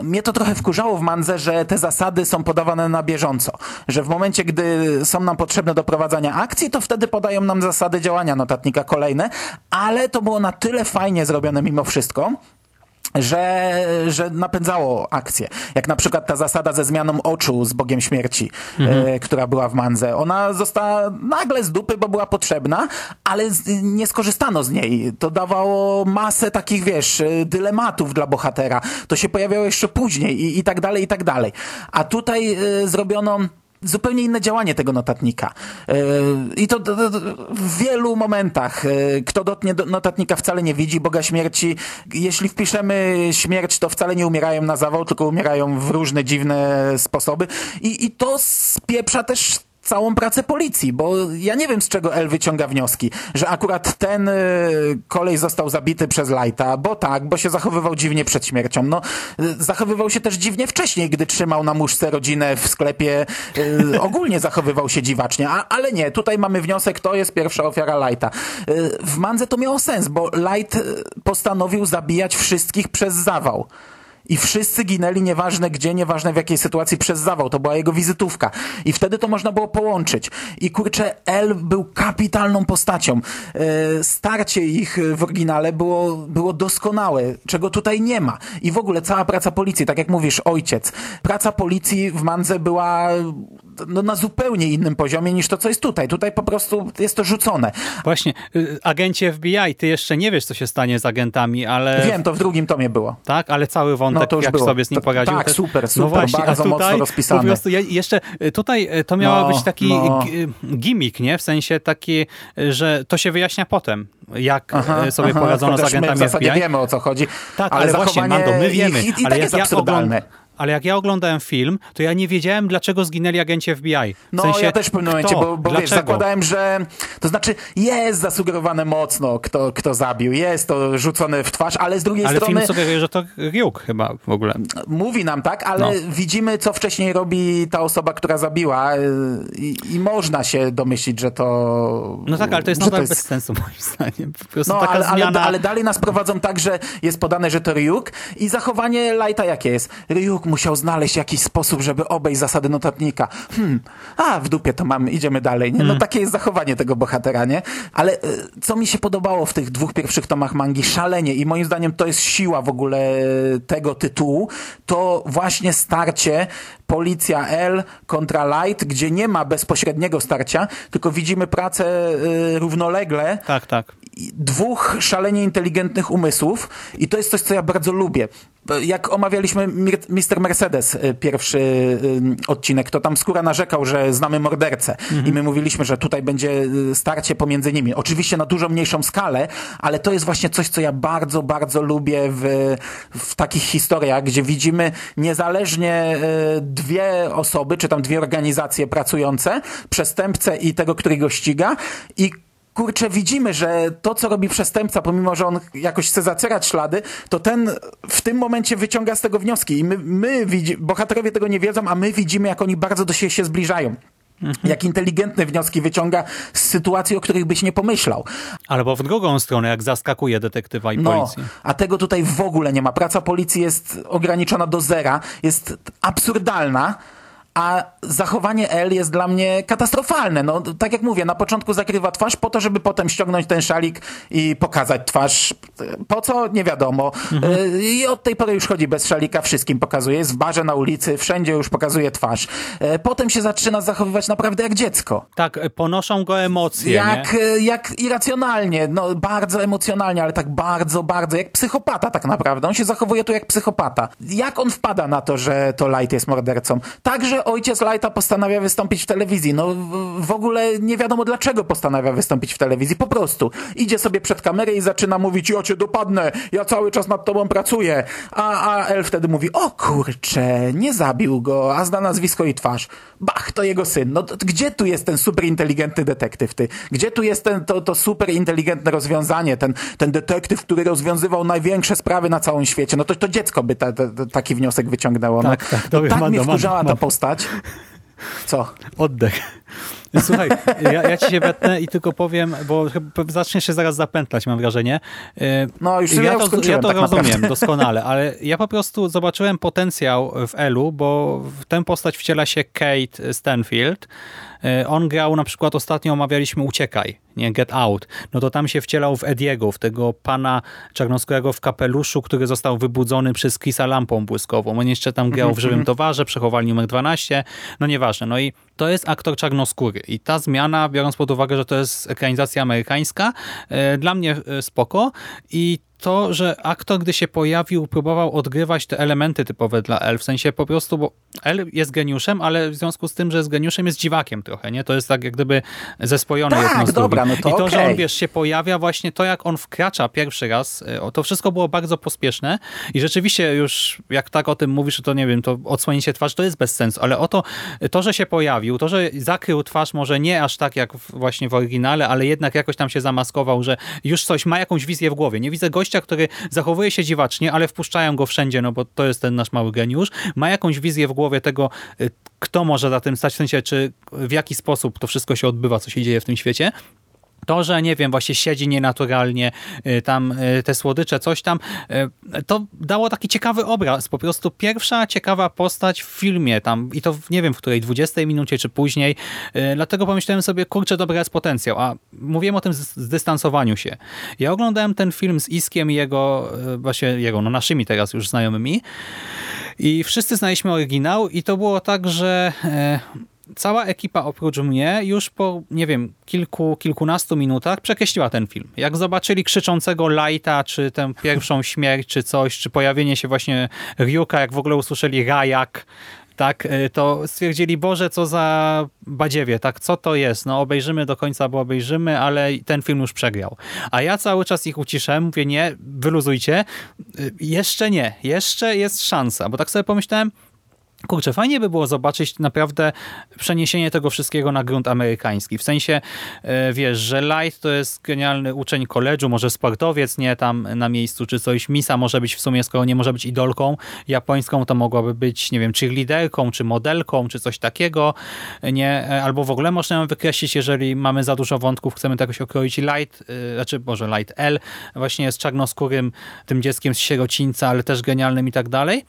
e, mnie to trochę wkurzało w Mandze, że te zasady są podawane na bieżąco. Że w momencie, gdy są nam potrzebne do prowadzenia akcji, to wtedy podają nam zasady działania notatnika kolejne, ale to było na tyle fajnie zrobione mimo wszystko, że, że napędzało akcję. Jak na przykład ta zasada ze zmianą oczu z Bogiem Śmierci, e, która była w Mandze. Ona została nagle z dupy, bo była potrzebna, ale z, nie skorzystano z niej. To dawało masę takich, wiesz, e, dylematów dla bohatera. To się pojawiało jeszcze później i, i tak dalej, i tak dalej. A tutaj e, zrobiono zupełnie inne działanie tego notatnika. E, I to w wielu momentach. E, kto dotknie notatnika wcale nie widzi Boga śmierci. Jeśli wpiszemy śmierć, to wcale nie umierają na zawał, tylko umierają w różne dziwne sposoby. I, i to spieprza też całą pracę policji, bo ja nie wiem z czego L wyciąga wnioski, że akurat ten y, kolej został zabity przez Lighta, bo tak, bo się zachowywał dziwnie przed śmiercią. No, y, zachowywał się też dziwnie wcześniej, gdy trzymał na muszce rodzinę w sklepie. Y, ogólnie zachowywał się dziwacznie, a, ale nie, tutaj mamy wniosek, to jest pierwsza ofiara Lighta. w Mandze to miało sens, bo Light postanowił zabijać wszystkich przez zawał. I wszyscy ginęli, nieważne gdzie, nieważne w jakiej sytuacji, przez zawał. To była jego wizytówka. I wtedy to można było połączyć. I kurczę, El był kapitalną postacią. E, starcie ich w oryginale było, było doskonałe, czego tutaj nie ma. I w ogóle cała praca policji, tak jak mówisz, ojciec. Praca policji w Mandze była no, na zupełnie innym poziomie niż to, co jest tutaj. Tutaj po prostu jest to rzucone. Właśnie, y, agenci FBI, ty jeszcze nie wiesz, co się stanie z agentami, ale... Wiem, to w drugim tomie było. Tak, ale cały wątek, no, jak było. sobie z nim poradził. Tak, super, super, no właśnie, bardzo tutaj, mocno rozpisane. Po prostu ja, jeszcze y, tutaj y, to miało no, być taki no. gimmick, nie? W sensie taki, że to się wyjaśnia potem, jak aha, sobie aha, poradzono z agentami my w zasadzie FBI. wiemy, o co chodzi. Tak, ale, ale właśnie, Mando, my wiemy. I, i, i ale tak jest absurdalne. Ja ale jak ja oglądałem film, to ja nie wiedziałem, dlaczego zginęli agenci FBI. W no, sensie, ja też w pewnym momencie, bo, bo wiesz, zakładałem, że to znaczy jest zasugerowane mocno, kto, kto zabił, jest to rzucone w twarz, ale z drugiej ale strony... Ale film sugeruje, że to Ryuk chyba w ogóle. Mówi nam tak, ale no. widzimy, co wcześniej robi ta osoba, która zabiła i, i, można się domyślić, że to... No tak, ale to jest nadal jest... bez sensu moim zdaniem. Po prostu no, taka ale, zmiana... ale, ale dalej nas prowadzą tak, że jest podane, że to Ryuk i zachowanie Lighta jakie jest? Ryuk musiał znaleźć jakiś sposób, żeby obejść zasady notatnika. Hmm, a w dupie to mamy, idziemy dalej. Nie? No mm. takie jest zachowanie tego bohatera, nie? Ale e, co mi się podobało w tych dwóch pierwszych tomach mangi, szalenie i moim zdaniem to jest siła w ogóle tego tytułu, to właśnie starcie Policja L kontra Light, gdzie nie ma bezpośredniego starcia, tylko widzimy pracę y, równolegle. Tak, tak. Dwóch szalenie inteligentnych umysłów i to jest coś, co ja bardzo lubię jak omawialiśmy Mr. Mercedes y, pierwszy y, odcinek, to tam Skóra narzekał, że znamy mordercę mhm. i my mówiliśmy, że tutaj będzie y, starcie pomiędzy nimi. Oczywiście na dużo mniejszą skalę, ale to jest właśnie coś, co ja bardzo, bardzo lubię w, w takich historiach, gdzie widzimy niezależnie dwie osoby, czy tam dwie organizacje pracujące, przestępcę i tego, który go ściga i kurczę, widzimy, że to, co robi przestępca, pomimo, że on jakoś chce zacierać ślady, to ten w tym momencie wyciąga z tego wnioski. I my, my widzi, bohaterowie tego nie wiedzą, a my widzimy, jak oni bardzo do siebie się zbliżają. Mhm. Jak inteligentne wnioski wyciąga z sytuacji, o których byś nie pomyślał. Albo w drugą stronę, jak zaskakuje detektywa i no, policję. A tego tutaj w ogóle nie ma. Praca policji jest ograniczona do zera, jest absurdalna, a zachowanie L jest dla mnie katastrofalne. No, tak jak mówię, na początku zakrywa twarz po to, żeby potem ściągnąć ten szalik i pokazać twarz. Po co? Nie wiadomo. Mhm. Y, I od tej pory już chodzi bez szalika, wszystkim pokazuje. Jest w barze, na ulicy, wszędzie już pokazuje twarz. Y, potem się zaczyna zachowywać naprawdę jak dziecko. Tak, ponoszą go emocje. Jak, nie? jak irracjonalnie, no bardzo emocjonalnie, ale tak bardzo, bardzo, jak psychopata tak naprawdę. On się zachowuje tu jak psychopata. Jak on wpada na to, że to Light jest mordercą? Także ojciec Lighta postanawia wystąpić w telewizji. No w ogóle nie wiadomo dlaczego postanawia wystąpić w telewizji. Po prostu idzie sobie przed kamerę i zaczyna mówić, ja cię dopadnę, ja cały czas nad tobą pracuję. A, a El wtedy mówi, o kurcze, nie zabił go, a zna nazwisko i twarz. Bach, to jego syn. No to, gdzie tu jest ten super inteligentny detektyw, ty? Gdzie tu jest ten, to, to super inteligentne rozwiązanie, ten, ten detektyw, który rozwiązywał największe sprawy na całym świecie? No to, to dziecko by ta, ta, taki wniosek wyciągnęło. No, tak, tak, no, tak mnie wkurzała ta postać. Co? Oddech. Słuchaj, ja, ja ci się wetnę i tylko powiem, bo zaczniesz się zaraz zapętlać, mam wrażenie. Y, no już ja, ja to, ja to tak rozumiem naprawdę. doskonale, ale ja po prostu zobaczyłem potencjał w Elu, bo w tę postać wciela się Kate Stanfield. Y, on grał na przykład, ostatnio omawialiśmy Uciekaj, nie Get Out. No to tam się wcielał w Ediego, w tego pana czarnoskórego w kapeluszu, który został wybudzony przez Chrisa lampą błyskową. On jeszcze tam grał w Żywym mhm. Towarze, przechowali numer 12, no nieważne. No i to jest aktor czarnoskóry i ta zmiana, biorąc pod uwagę, że to jest ekranizacja amerykańska, e, dla mnie e, spoko i to, że aktor, gdy się pojawił, próbował odgrywać te elementy typowe dla L, w sensie po prostu, bo L jest geniuszem, ale w związku z tym, że jest geniuszem, jest dziwakiem trochę, nie? To jest tak jak gdyby zespojone Tak, jedno z dobra, no to I to, że on, wiesz, się pojawia, właśnie to, jak on wkracza pierwszy raz, o, to wszystko było bardzo pospieszne. I rzeczywiście już, jak tak o tym mówisz, to nie wiem, to odsłonięcie twarz to jest bez sensu, ale oto to, że się pojawił, to, że zakrył twarz może nie aż tak jak właśnie w oryginale, ale jednak jakoś tam się zamaskował, że już coś ma jakąś wizję w głowie. Nie widzę gościa, który zachowuje się dziwacznie, ale wpuszczają go wszędzie, no bo to jest ten nasz mały geniusz. Ma jakąś wizję w głowie tego, y, kto może za tym stać, w sensie, czy w jaki sposób to wszystko się odbywa, co się dzieje w tym świecie. To, że nie wiem, właśnie siedzi nienaturalnie, y, tam y, te słodycze, coś tam, y, to dało taki ciekawy obraz. Po prostu pierwsza ciekawa postać w filmie tam i to nie wiem w której, 20 minucie czy później. Dlatego pomyślałem sobie, kurczę, dobry jest potencjał. A mówiłem o tym zdystansowaniu się. Ja oglądałem ten film z Iskiem i jego, właśnie jego, no naszymi teraz już znajomymi i wszyscy znaliśmy oryginał i to było tak, że cała ekipa oprócz mnie już po, nie wiem, kilku, kilkunastu minutach przekreśliła ten film. Jak zobaczyli krzyczącego Lighta, czy tę pierwszą <laughs> śmierć, czy coś, czy pojawienie się właśnie Ryuka, jak w ogóle usłyszeli Rajak, tak, y, to stwierdzili, Boże, co za badziewie, tak, co to jest? No obejrzymy do końca, bo obejrzymy, ale ten film już przegrał. A ja cały czas ich uciszałem, mówię, nie, wyluzujcie, Y, jeszcze nie, jeszcze jest szansa, bo tak sobie pomyślałem, Kurczę, fajnie by było zobaczyć naprawdę przeniesienie tego wszystkiego na grunt amerykański. W sensie, e, wiesz, że Light to jest genialny uczeń koledżu, może sportowiec, nie tam na miejscu czy coś. Misa może być w sumie, skoro nie może być idolką japońską, to mogłaby być, nie wiem, cheerleaderką, czy modelką, czy coś takiego. Nie, e, albo w ogóle można ją wykreślić, jeżeli mamy za dużo wątków, chcemy to jakoś okroić. Light, e, znaczy, może Light L właśnie jest czarnoskórym tym dzieckiem z sierocińca, ale też genialnym i tak dalej.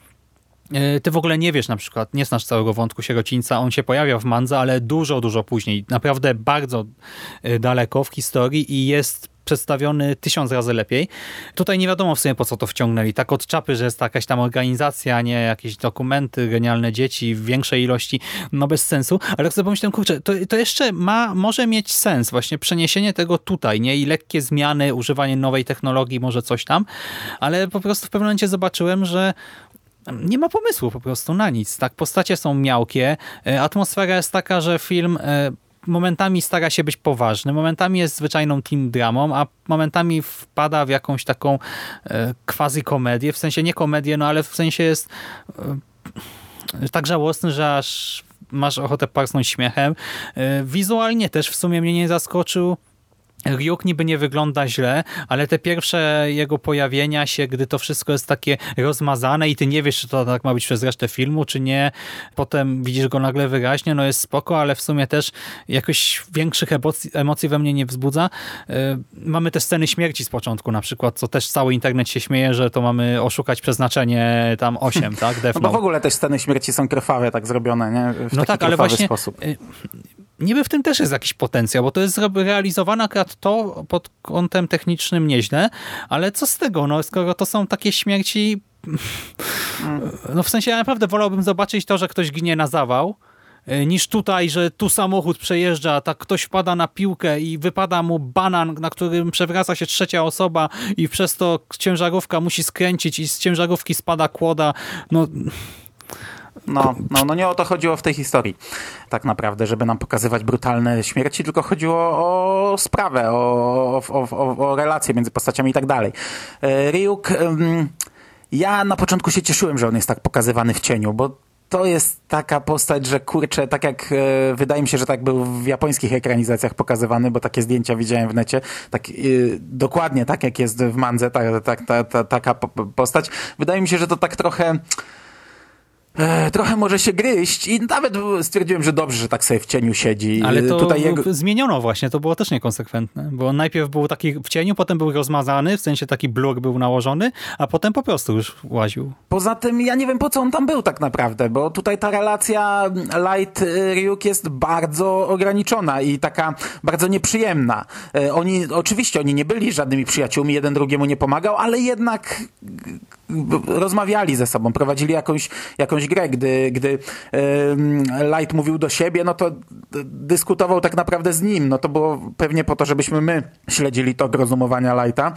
E, Ty w ogóle nie wiesz na przykład, nie znasz całego wątku sierocińca, on się pojawia w Mandze, ale dużo, dużo później, naprawdę bardzo e, daleko w historii i jest przedstawiony tysiąc razy lepiej. Tutaj nie wiadomo w sumie po co to wciągnęli. Tak od czapy, że jest jakaś tam organizacja, nie jakieś dokumenty, genialne dzieci w większej ilości, no bez sensu. Ale jak sobie pomyślałem, kurczę, to, to jeszcze ma, może mieć sens właśnie przeniesienie tego tutaj, nie? I lekkie zmiany, używanie nowej technologii, może coś tam, ale po prostu w pewnym momencie zobaczyłem, że nie ma pomysłu po prostu na nic. Tak, postacie są miałkie, e, atmosfera jest taka, że film e, momentami stara się być poważny, momentami jest zwyczajną team dramą, a momentami wpada w jakąś taką e, quasi komedię, w sensie nie komedię, no ale w sensie jest tak żałosny, że aż masz ochotę parsnąć śmiechem. Wizualnie też w sumie mnie nie zaskoczył. Ryuk niby nie wygląda źle, ale te pierwsze jego pojawienia się, gdy to wszystko jest takie rozmazane i ty nie wiesz, czy to tak ma być przez resztę filmu, czy nie. Potem widzisz go nagle wyraźnie, no jest spoko, ale w sumie też jakoś większych emocji, emocji we mnie nie wzbudza. Yy, mamy te sceny śmierci z początku na przykład, co też cały internet się śmieje, że to mamy oszukać przeznaczenie tam 8, <laughs> tak? Death No bo w ogóle też sceny śmierci są krwawe, tak zrobione, nie? W No taki tak, ale właśnie sposób. y, niby w tym też jest jakiś potencjał, bo to jest realizowane akurat to pod kątem technicznym nieźle, ale co z tego, no skoro to są takie śmierci <laughs> no w sensie ja naprawdę wolałbym zobaczyć to, że ktoś ginie na zawał, y, niż tutaj, że tu samochód przejeżdża, tak ktoś wpada na piłkę i wypada mu banan, na którym przewraca się trzecia osoba i przez to ciężarówka musi skręcić i z ciężarówki spada kłoda. No No, no, no nie o to chodziło w tej historii. Tak naprawdę, żeby nam pokazywać brutalne śmierci, tylko chodziło o sprawę, o, o, o, o relacje między postaciami i tak dalej. E, Ryuk, ja na początku się cieszyłem, że on jest tak pokazywany w cieniu, bo to jest taka postać, że kurczę, tak jak e, wydaje mi się, że tak był w japońskich ekranizacjach pokazywany, bo takie zdjęcia widziałem w necie, tak e, dokładnie tak jak jest w mandze, ta, ta, ta, ta, taka po- postać. Wydaje mi się, że to tak trochę e, trochę może się gryźć i nawet stwierdziłem, że dobrze, że tak sobie w cieniu siedzi. Ale to Tutaj jego... zmieniono właśnie, to było też niekonsekwentne, bo on najpierw był taki w cieniu, potem był rozmazany, w sensie taki blur był nałożony, a potem po prostu już łaził. Poza tym ja nie wiem po co on tam był tak naprawdę, bo tutaj ta relacja Light Ryuk jest bardzo ograniczona i taka bardzo nieprzyjemna. E, Oni, oczywiście oni nie byli żadnymi przyjaciółmi, jeden drugiemu nie pomagał, ale jednak rozmawiali ze sobą, prowadzili jakąś, jakąś grę, gdy, gdy Light mówił do siebie, no to dyskutował tak naprawdę z nim. No to było pewnie po to, żebyśmy my śledzili tok rozumowania Lighta.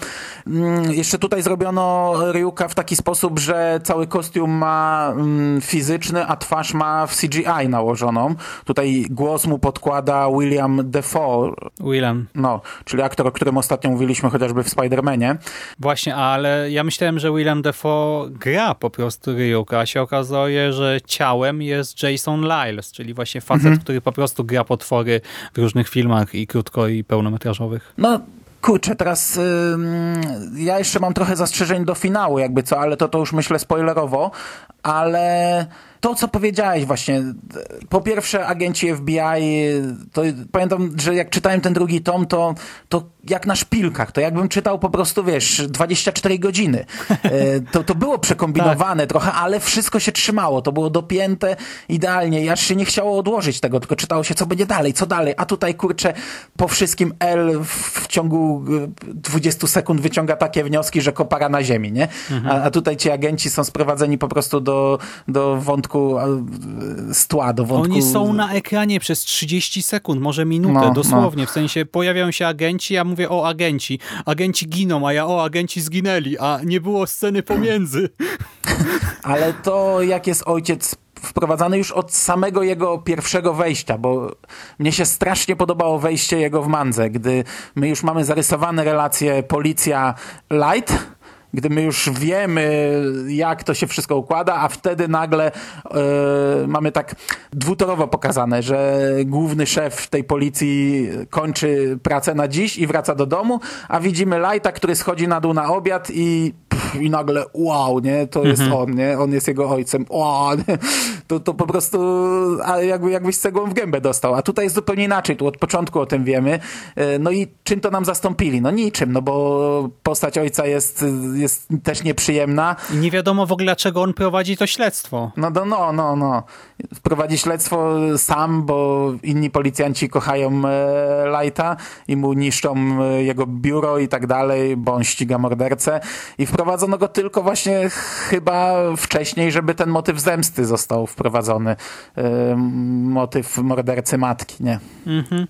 Mm, jeszcze tutaj zrobiono Ryuka w taki sposób, że cały kostium ma mm, fizyczny, a twarz ma w CGI nałożoną. Tutaj głos mu podkłada William Defoe. William. No, czyli aktor, o którym ostatnio mówiliśmy chociażby w Spider-Manie. Właśnie, ale ja myślałem, że William Defoe gra po prostu Ryuka, a się że ciałem jest Jason Lyles, czyli właśnie facet, mhm. który po prostu gra potwory w różnych filmach i krótko i pełnometrażowych. No, Kurczę, teraz ja jeszcze mam trochę zastrzeżeń do finału, jakby co, ale to, to już myślę spoilerowo, ale to, co powiedziałeś właśnie, po pierwsze agenci FBI, to pamiętam, że jak czytałem ten drugi tom, to, to jak na szpilkach, to jakbym czytał po prostu, wiesz, 24 godziny. E, to, to było przekombinowane tak. trochę, ale wszystko się trzymało, to było dopięte idealnie i aż się nie chciało odłożyć tego, tylko czytało się, co będzie dalej, co dalej, a tutaj, kurczę, po wszystkim L w ciągu 20 sekund wyciąga takie wnioski, że kopara na ziemi, nie? Mhm. A, a tutaj ci agenci są sprowadzeni po prostu do, do wątku z tła, do wątku... Oni są na ekranie przez 30 sekund, może minutę, no, dosłownie, no. w sensie pojawiają się agenci, a mówię o agenci. Agenci giną, a ja o agenci zginęli, a nie było sceny pomiędzy. <laughs> Ale to jak jest ojciec wprowadzany już od samego jego pierwszego wejścia, bo mnie się strasznie podobało wejście jego w Mandze, gdy my już mamy zarysowane relacje policja-light, gdy my już wiemy, jak to się wszystko układa, a wtedy nagle yy, mamy tak dwutorowo pokazane, że główny szef tej policji kończy pracę na dziś i wraca do domu, a widzimy Lighta, który schodzi na dół na obiad i i nagle wow, nie, to jest mhm. on, nie, on jest jego ojcem, wow, nie? To, to po prostu a jakby, jakbyś cegłą w gębę dostał, a tutaj jest zupełnie inaczej, tu od początku o tym wiemy, e, no i czym to nam zastąpili? No niczym, no bo postać ojca jest, jest też nieprzyjemna. I nie wiadomo w ogóle, dlaczego on prowadzi to śledztwo. No, no, no, no, no. Prowadzi śledztwo sam, bo inni policjanci kochają e, Lighta i mu niszczą e, jego biuro i tak dalej, bo on ściga mordercę i wprowadzono go tylko właśnie chyba wcześniej, żeby ten motyw zemsty został wprowadzony. Motyw mordercy matki, nie? Mhm.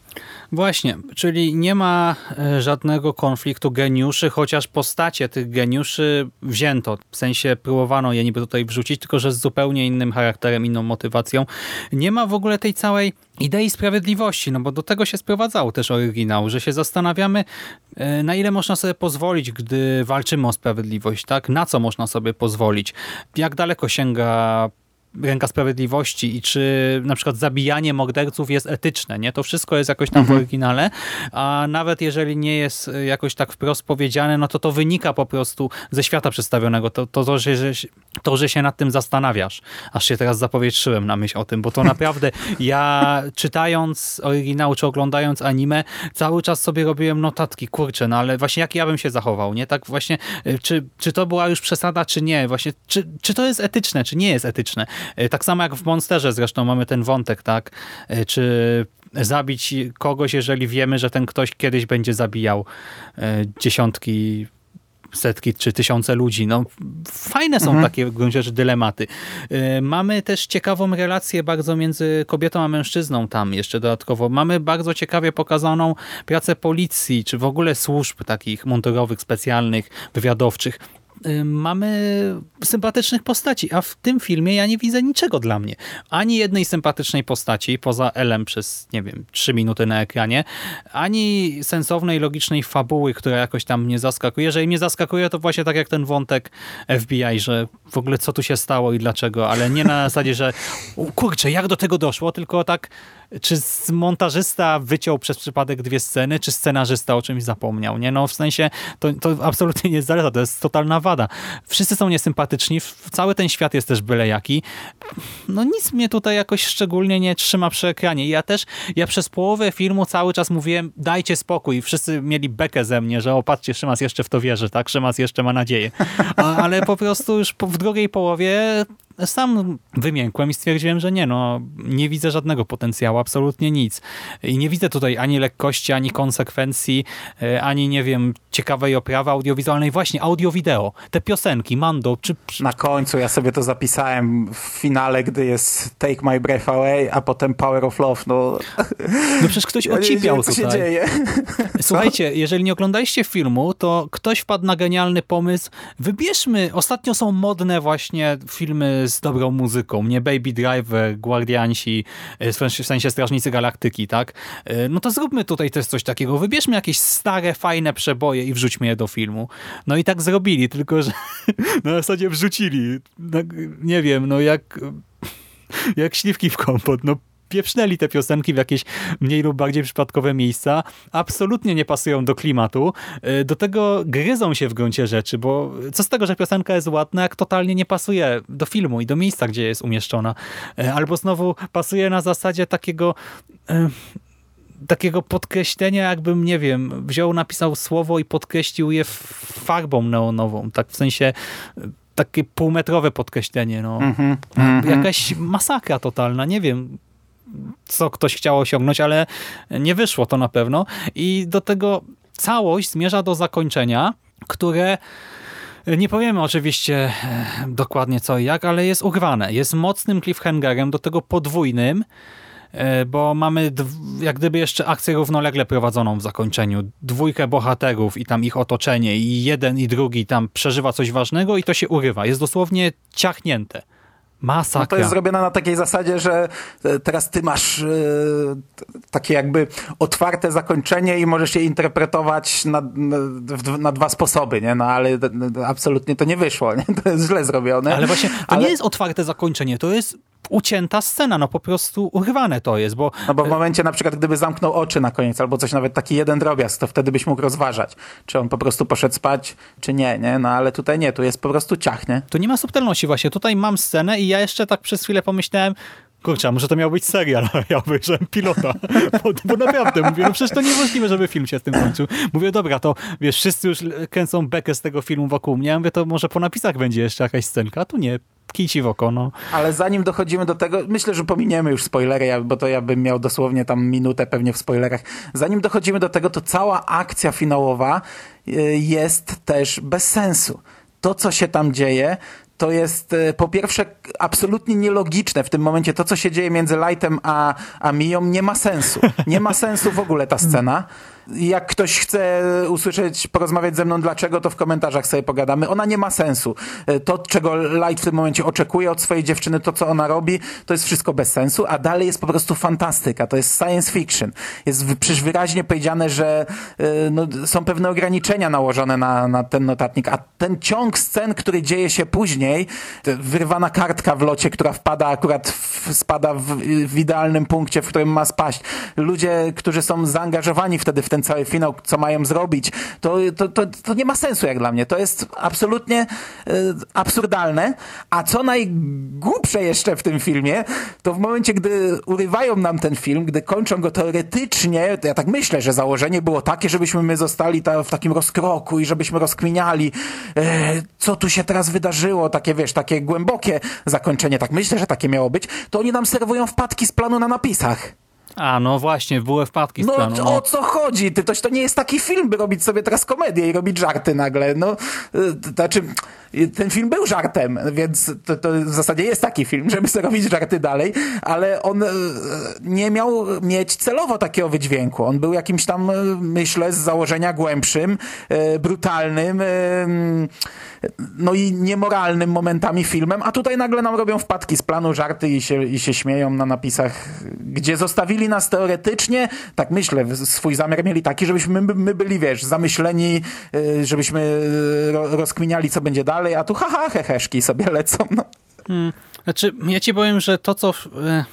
Właśnie, czyli nie ma e, żadnego konfliktu geniuszy, chociaż postacie tych geniuszy wzięto, w sensie próbowano je niby tutaj wrzucić, tylko że z zupełnie innym charakterem, inną motywacją. Nie ma w ogóle tej całej idei sprawiedliwości, no bo do tego się sprowadzał też oryginał, że się zastanawiamy, e, na ile można sobie pozwolić, gdy walczymy o sprawiedliwość, tak? Na co można sobie pozwolić? Jak daleko sięga ręka sprawiedliwości i czy na przykład zabijanie morderców jest etyczne, nie? To wszystko jest jakoś tam mhm. w oryginale, a nawet jeżeli nie jest jakoś tak wprost powiedziane, no to to wynika po prostu ze świata przedstawionego. To, to, to, że, że, to że się nad tym zastanawiasz. Aż się teraz zapowietrzyłem na myśl o tym, bo to naprawdę <laughs> ja czytając oryginał czy oglądając anime, cały czas sobie robiłem notatki, kurczę, no ale właśnie jak ja bym się zachował, nie? Tak właśnie, czy, czy to była już przesada, czy nie? Właśnie, czy, czy to jest etyczne, czy nie jest etyczne? E, tak samo jak w Monsterze zresztą mamy ten wątek, tak? E, czy zabić kogoś, jeżeli wiemy, że ten ktoś kiedyś będzie zabijał e, dziesiątki setki czy tysiące ludzi. No, fajne są mhm. takie w gruncie rzeczy dylematy. Mamy też ciekawą relację bardzo między kobietą a mężczyzną tam jeszcze dodatkowo. Mamy bardzo ciekawie pokazaną pracę policji, czy w ogóle służb takich mundurowych, specjalnych, wywiadowczych. Mamy sympatycznych postaci, a w tym filmie ja nie widzę niczego dla mnie. Ani jednej sympatycznej postaci, poza Elem przez, nie wiem, trzy minuty na ekranie, ani sensownej, logicznej fabuły, która jakoś tam mnie zaskakuje. Jeżeli mnie zaskakuje, to właśnie tak jak ten wątek FBI, że w ogóle co tu się stało i dlaczego, ale nie na zasadzie, że kurczę, jak do tego doszło, tylko tak czy montażysta wyciął przez przypadek dwie sceny, czy scenarzysta o czymś zapomniał, nie? No w sensie, to, to absolutnie nie jest zaleta, to jest totalna wada. Wszyscy są niesympatyczni, cały ten świat jest też byle jaki. No nic mnie tutaj jakoś szczególnie nie trzyma przy ekranie. Ja też, ja przez połowę filmu cały czas mówiłem, dajcie spokój. Wszyscy mieli bekę ze mnie, że opatrzcie, Szymas jeszcze w to wierzy, tak? Szymas jeszcze ma nadzieję. A, ale po prostu już w drugiej połowie sam wymiękłem i stwierdziłem, że nie, no nie widzę żadnego potencjału, absolutnie nic. I nie widzę tutaj ani lekkości, ani konsekwencji, e, ani nie wiem, ciekawej oprawy audiowizualnej. Właśnie, audio-wideo, te piosenki, Mando, czy... Na końcu ja sobie to zapisałem w finale, gdy jest Take My Breath Away, a potem Power of Love, no... No przecież ktoś <laughs> Ja nie ocipiał wiem, co tutaj. się dzieje. <laughs> Słuchajcie, jeżeli nie oglądaliście filmu, to ktoś wpadł na genialny pomysł. Wybierzmy, ostatnio są modne właśnie filmy z dobrą muzyką, nie Baby Driver, Guardiansi, e, w sensie Strażnicy Galaktyki, tak? E, No to zróbmy tutaj też coś takiego. Wybierzmy jakieś stare, fajne przeboje i wrzućmy je do filmu. No i tak zrobili, tylko że <laughs> na zasadzie wrzucili. No, Nie wiem, no jak <laughs> jak śliwki w kompot. No pieprznęli te piosenki w jakieś mniej lub bardziej przypadkowe miejsca. Absolutnie nie pasują do klimatu. Y, Do tego gryzą się w gruncie rzeczy, bo co z tego, że piosenka jest ładna, jak totalnie nie pasuje do filmu i do miejsca, gdzie jest umieszczona. Y, Albo znowu pasuje na zasadzie takiego... y, takiego podkreślenia, jakbym, nie wiem, wziął, napisał słowo i podkreślił je farbą neonową. Tak w sensie takie półmetrowe podkreślenie. No. Mhm, Jakaś masakra totalna, nie wiem co ktoś chciał osiągnąć, ale nie wyszło to na pewno i do tego całość zmierza do zakończenia, które nie powiemy oczywiście e, dokładnie co i jak, ale jest ugrane. Jest mocnym cliffhangerem, do tego podwójnym, e, bo mamy jak gdyby jeszcze akcję równolegle prowadzoną w zakończeniu. Dwójkę bohaterów i tam ich otoczenie i jeden i drugi tam przeżywa coś ważnego i to się urywa. Jest dosłownie ciachnięte. No Masakra. to jest zrobione na takiej zasadzie, że e, teraz ty masz e, t- takie jakby otwarte zakończenie i możesz je interpretować na, na, na dwa sposoby, nie? No ale d- absolutnie to nie wyszło, nie? <laughs> To jest źle zrobione. Ale właśnie to Ale- nie jest otwarte zakończenie, to jest ucięta scena, no po prostu urwane to jest, bo No bo w momencie na przykład, gdyby zamknął oczy na koniec, albo coś nawet taki jeden drobiazg, to wtedy byś mógł rozważać, czy on po prostu poszedł spać, czy nie, nie? No ale tutaj nie, tu jest po prostu ciach, nie? tu nie ma subtelności właśnie. Tutaj mam scenę i ja jeszcze tak przez chwilę pomyślałem, kurczę, a może to miał być serial, a <laughs> ja obejrzałem pilota, bo, bo naprawdę mówię, no przecież to niemożliwe, żeby film się z tym kończył. Mówię, dobra, to wiesz, wszyscy już kręcą bekę z tego filmu wokół mnie, ja mówię, to może po napisach będzie jeszcze jakaś scenka, a tu nie, kij ci w oko, no. Ale zanim dochodzimy do tego, myślę, że pominiemy już spoilery, bo to ja bym miał dosłownie tam minutę pewnie w spoilerach. Zanim dochodzimy do tego, to cała akcja finałowa y, jest też bez sensu. To, co się tam dzieje, to jest y, po pierwsze absolutnie nielogiczne w tym momencie. To, co się dzieje między Lightem a, a Miją, nie ma sensu. Nie ma sensu w ogóle ta scena. Jak ktoś chce usłyszeć, porozmawiać ze mną dlaczego, to w komentarzach sobie pogadamy. Ona nie ma sensu. E, To, czego Light w tym momencie oczekuje od swojej dziewczyny, to co ona robi, to jest wszystko bez sensu, a dalej jest po prostu fantastyka. To jest science fiction. Jest przecież wyraźnie powiedziane, że e, no, są pewne ograniczenia nałożone na, na ten notatnik, a ten ciąg scen, który dzieje się później, wyrwana kartka w locie, która wpada akurat, w, spada w, w idealnym punkcie, w którym ma spaść. Ludzie, którzy są zaangażowani wtedy w ten cały finał, co mają zrobić, to, to, to, to nie ma sensu jak dla mnie. To jest absolutnie e, absurdalne. A co najgłupsze jeszcze w tym filmie, to w momencie, gdy urywają nam ten film, gdy kończą go teoretycznie, to ja tak myślę, że założenie było takie, żebyśmy my zostali ta, w takim rozkroku i żebyśmy rozkminiali, e, co tu się teraz wydarzyło, takie wiesz, takie głębokie zakończenie, tak myślę, że takie miało być, to oni nam serwują wpadki z planu na napisach. A, no właśnie, były wpadki z No planu. o co chodzi? Ty, to, to nie jest taki film, by robić sobie teraz komedię i robić żarty nagle. No, y, znaczy, ten film był żartem, więc to, to w zasadzie jest taki film, żeby sobie robić żarty dalej, ale on y, nie miał mieć celowo takiego wydźwięku. On był jakimś tam, y, myślę, z założenia głębszym, y, brutalnym, no i niemoralnym momentami filmem, a tutaj nagle nam robią wpadki z planu, żarty i się, i się śmieją na napisach, gdzie zostawili nas teoretycznie, tak myślę, swój zamiar mieli taki, żebyśmy my, my byli, wiesz, zamyśleni, żebyśmy ro, rozkminiali, co będzie dalej, a tu haha, heheszki sobie lecą. No. Znaczy, ja ci powiem, że to, co e,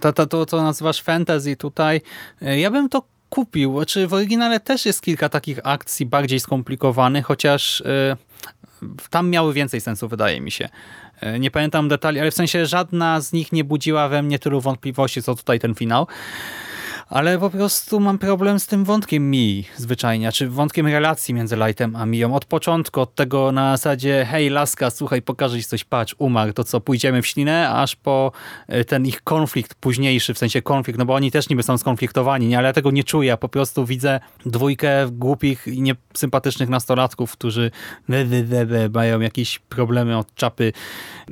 to, to, to, co nazywasz fantasy tutaj, e, ja bym to kupił. Znaczy, w oryginale też jest kilka takich akcji bardziej skomplikowanych, chociaż e, tam miały więcej sensu, wydaje mi się. Nie pamiętam detali, ale w sensie żadna z nich nie budziła we mnie tylu wątpliwości, co tutaj ten finał. Ale po prostu mam problem z tym wątkiem Mii zwyczajnie, czy wątkiem relacji między Lightem a Miją. Od początku, od tego na zasadzie hej laska, słuchaj, pokażę ci coś, patrz, umarł, to co, pójdziemy w ślinę, aż po e, ten ich konflikt późniejszy, w sensie konflikt, no bo oni też niby są skonfliktowani, nie? ale ja tego nie czuję, ja po prostu widzę dwójkę głupich i niesympatycznych nastolatków, którzy mają jakieś problemy od czapy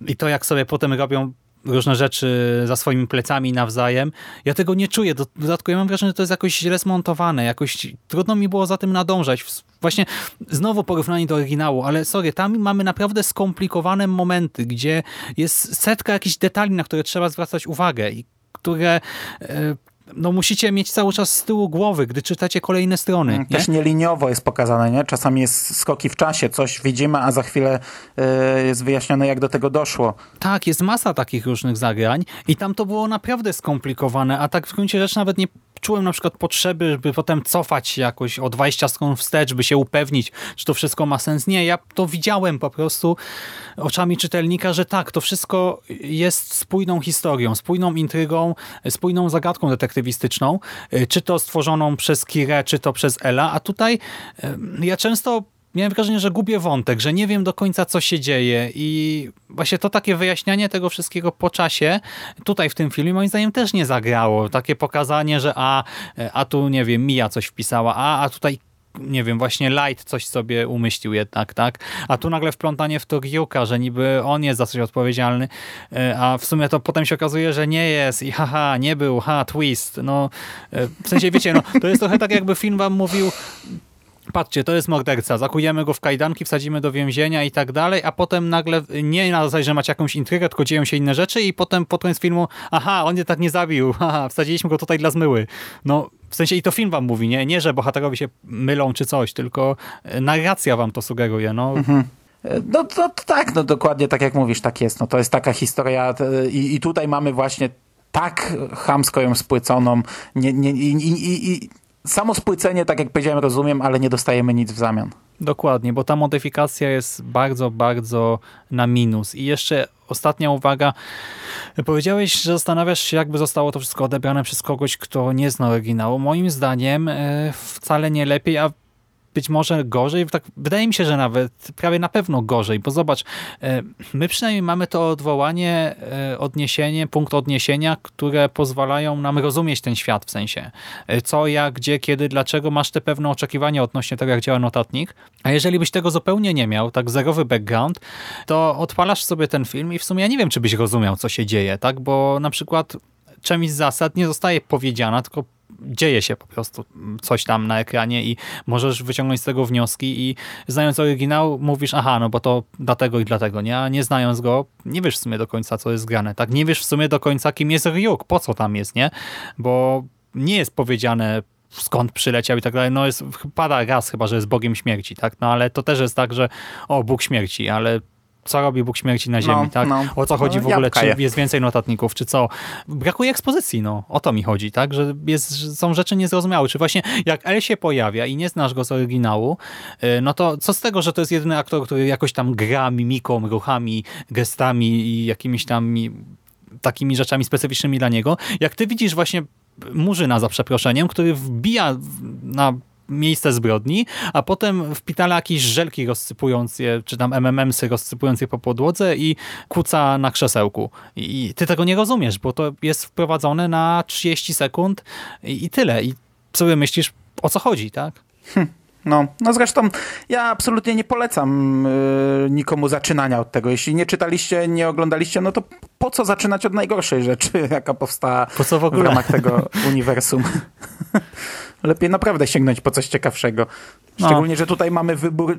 i to jak sobie potem robią różne rzeczy za swoimi plecami nawzajem. Ja tego nie czuję. Do dodatku ja mam wrażenie, że to jest jakoś źle zmontowane. Jakoś trudno mi było za tym nadążać. Właśnie znowu porównanie do oryginału, ale sorry, tam mamy naprawdę skomplikowane momenty, gdzie jest setka jakichś detali, na które trzeba zwracać uwagę i które e, no musicie mieć cały czas z tyłu głowy, gdy czytacie kolejne strony. Mm, też nie? nieliniowo jest pokazane, nie? Czasami jest skoki w czasie, coś widzimy, a za chwilę yy, jest wyjaśnione, jak do tego doszło. Tak, jest masa takich różnych zagrań i tam to było naprawdę skomplikowane, a tak w gruncie rzeczy nawet nie czułem na przykład potrzeby, żeby potem cofać się jakoś o 20 stron wstecz, by się upewnić, czy to wszystko ma sens. Nie, ja to widziałem po prostu oczami czytelnika, że tak, to wszystko jest spójną historią, spójną intrygą, spójną zagadką detektywistyczną, czy to stworzoną przez Kirę, czy to przez Ela, a tutaj ja często miałem wrażenie, że gubię wątek, że nie wiem do końca, co się dzieje i właśnie to takie wyjaśnianie tego wszystkiego po czasie tutaj w tym filmie moim zdaniem też nie zagrało. Takie pokazanie, że a, a tu, nie wiem, Mia coś wpisała, a, a tutaj nie wiem, właśnie Light coś sobie umyślił jednak, tak? A tu nagle wplątanie w to że niby on jest za coś odpowiedzialny, e, a w sumie to potem się okazuje, że nie jest i haha, nie był, ha, twist. No, e, w sensie, wiecie, no, to jest trochę tak jakby film wam mówił, patrzcie, to jest morderca, zakujemy go w kajdanki, wsadzimy do więzienia i tak dalej, a potem nagle nie na zasadzie, że macie jakąś intrygę, tylko dzieją się inne rzeczy i potem pod koniec filmu, aha, on nie tak nie zabił, <laughs> haha, wsadziliśmy go tutaj dla zmyły. No, w sensie i to film wam mówi, nie, nie że bohaterowie się mylą czy coś, tylko e, narracja wam to sugeruje, no. Mhm. No to, tak, no dokładnie tak jak mówisz, tak jest. No to jest taka historia i, i tutaj mamy właśnie tak chamsko ją spłyconą nie, nie, i, i, i samo spłycenie, tak jak powiedziałem, rozumiem, ale nie dostajemy nic w zamian. Dokładnie, bo ta modyfikacja jest bardzo, bardzo na minus. I jeszcze ostatnia uwaga. Powiedziałeś, że zastanawiasz się, jakby zostało to wszystko odebrane przez kogoś, kto nie zna oryginału. Moim zdaniem e, wcale nie lepiej, a być może gorzej. Tak, wydaje mi się, że nawet prawie na pewno gorzej, bo zobacz, e, my przynajmniej mamy to odwołanie, e, odniesienie, punkt odniesienia, które pozwalają nam rozumieć ten świat w sensie e, co, jak, gdzie, kiedy, dlaczego masz te pewne oczekiwania odnośnie tego, jak działa notatnik. A jeżeli byś tego zupełnie nie miał, tak zerowy background, to odpalasz sobie ten film i w sumie ja nie wiem, czy byś rozumiał, co się dzieje, tak? Bo na przykład część zasad nie zostaje powiedziana, tylko dzieje się po prostu coś tam na ekranie i możesz wyciągnąć z tego wnioski i znając oryginał mówisz, aha, no bo to dlatego i dlatego, nie? A nie znając go, nie wiesz w sumie do końca, co jest grane, tak? Nie wiesz w sumie do końca, kim jest Ryuk, po co tam jest, nie? Bo nie jest powiedziane skąd przyleciał i tak dalej. No jest, pada raz chyba, że jest Bogiem śmierci, tak? No ale to też jest tak, że o, Bóg śmierci, ale co robi Bóg śmierci na ziemi, no, tak? No. O co chodzi w ogóle, czy jest więcej notatników, czy co? Brakuje ekspozycji, no. O to mi chodzi, tak? Że jest, są rzeczy niezrozumiałe. Czy właśnie jak El się pojawia i nie znasz go z oryginału, y, no to co z tego, że to jest jedyny aktor, który jakoś tam gra mimiką, ruchami, gestami i jakimiś tam takimi rzeczami specyficznymi dla niego. Jak ty widzisz właśnie Murzyna za przeproszeniem, który wbija na miejsce zbrodni, a potem wpitala jakieś żelki rozsypując je, czy tam MMMsy rozsypując je po podłodze i kuca na krzesełku. I ty tego nie rozumiesz, bo to jest wprowadzone na 30 sekund i, i tyle. I sobie myślisz, o co chodzi, tak? Hm. No, no zresztą ja absolutnie nie polecam yy, nikomu zaczynania od tego. Jeśli nie czytaliście, nie oglądaliście, no to po co zaczynać od najgorszej rzeczy, <laughs> jaka powstała po co w, ogóle? w ramach tego <laughs> uniwersum? <laughs> lepiej naprawdę sięgnąć po coś ciekawszego. No. Szczególnie, no. że tutaj mamy wybór,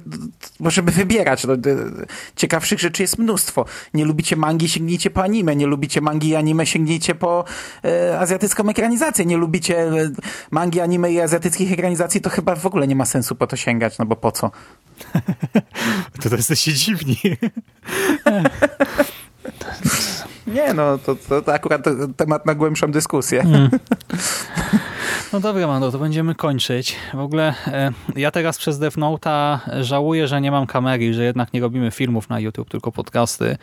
żeby wybierać. No, ciekawszych rzeczy jest mnóstwo. Nie lubicie mangi, sięgnijcie po anime. Nie lubicie mangi i anime, sięgnijcie po e, azjatycką ekranizację. Nie lubicie e, mangi, anime i azjatyckich ekranizacji, to chyba w ogóle nie ma sensu po to sięgać, no bo po co? <laughs> to to jesteście dziwni. <laughs> Nie, no to, to, to akurat temat na głębszą dyskusję. Mm. <laughs> No dobra, Mando, to będziemy kończyć. W ogóle e, ja teraz przez Death Note'a żałuję, że nie mam kamery, że jednak nie robimy filmów na YouTube, tylko podcasty,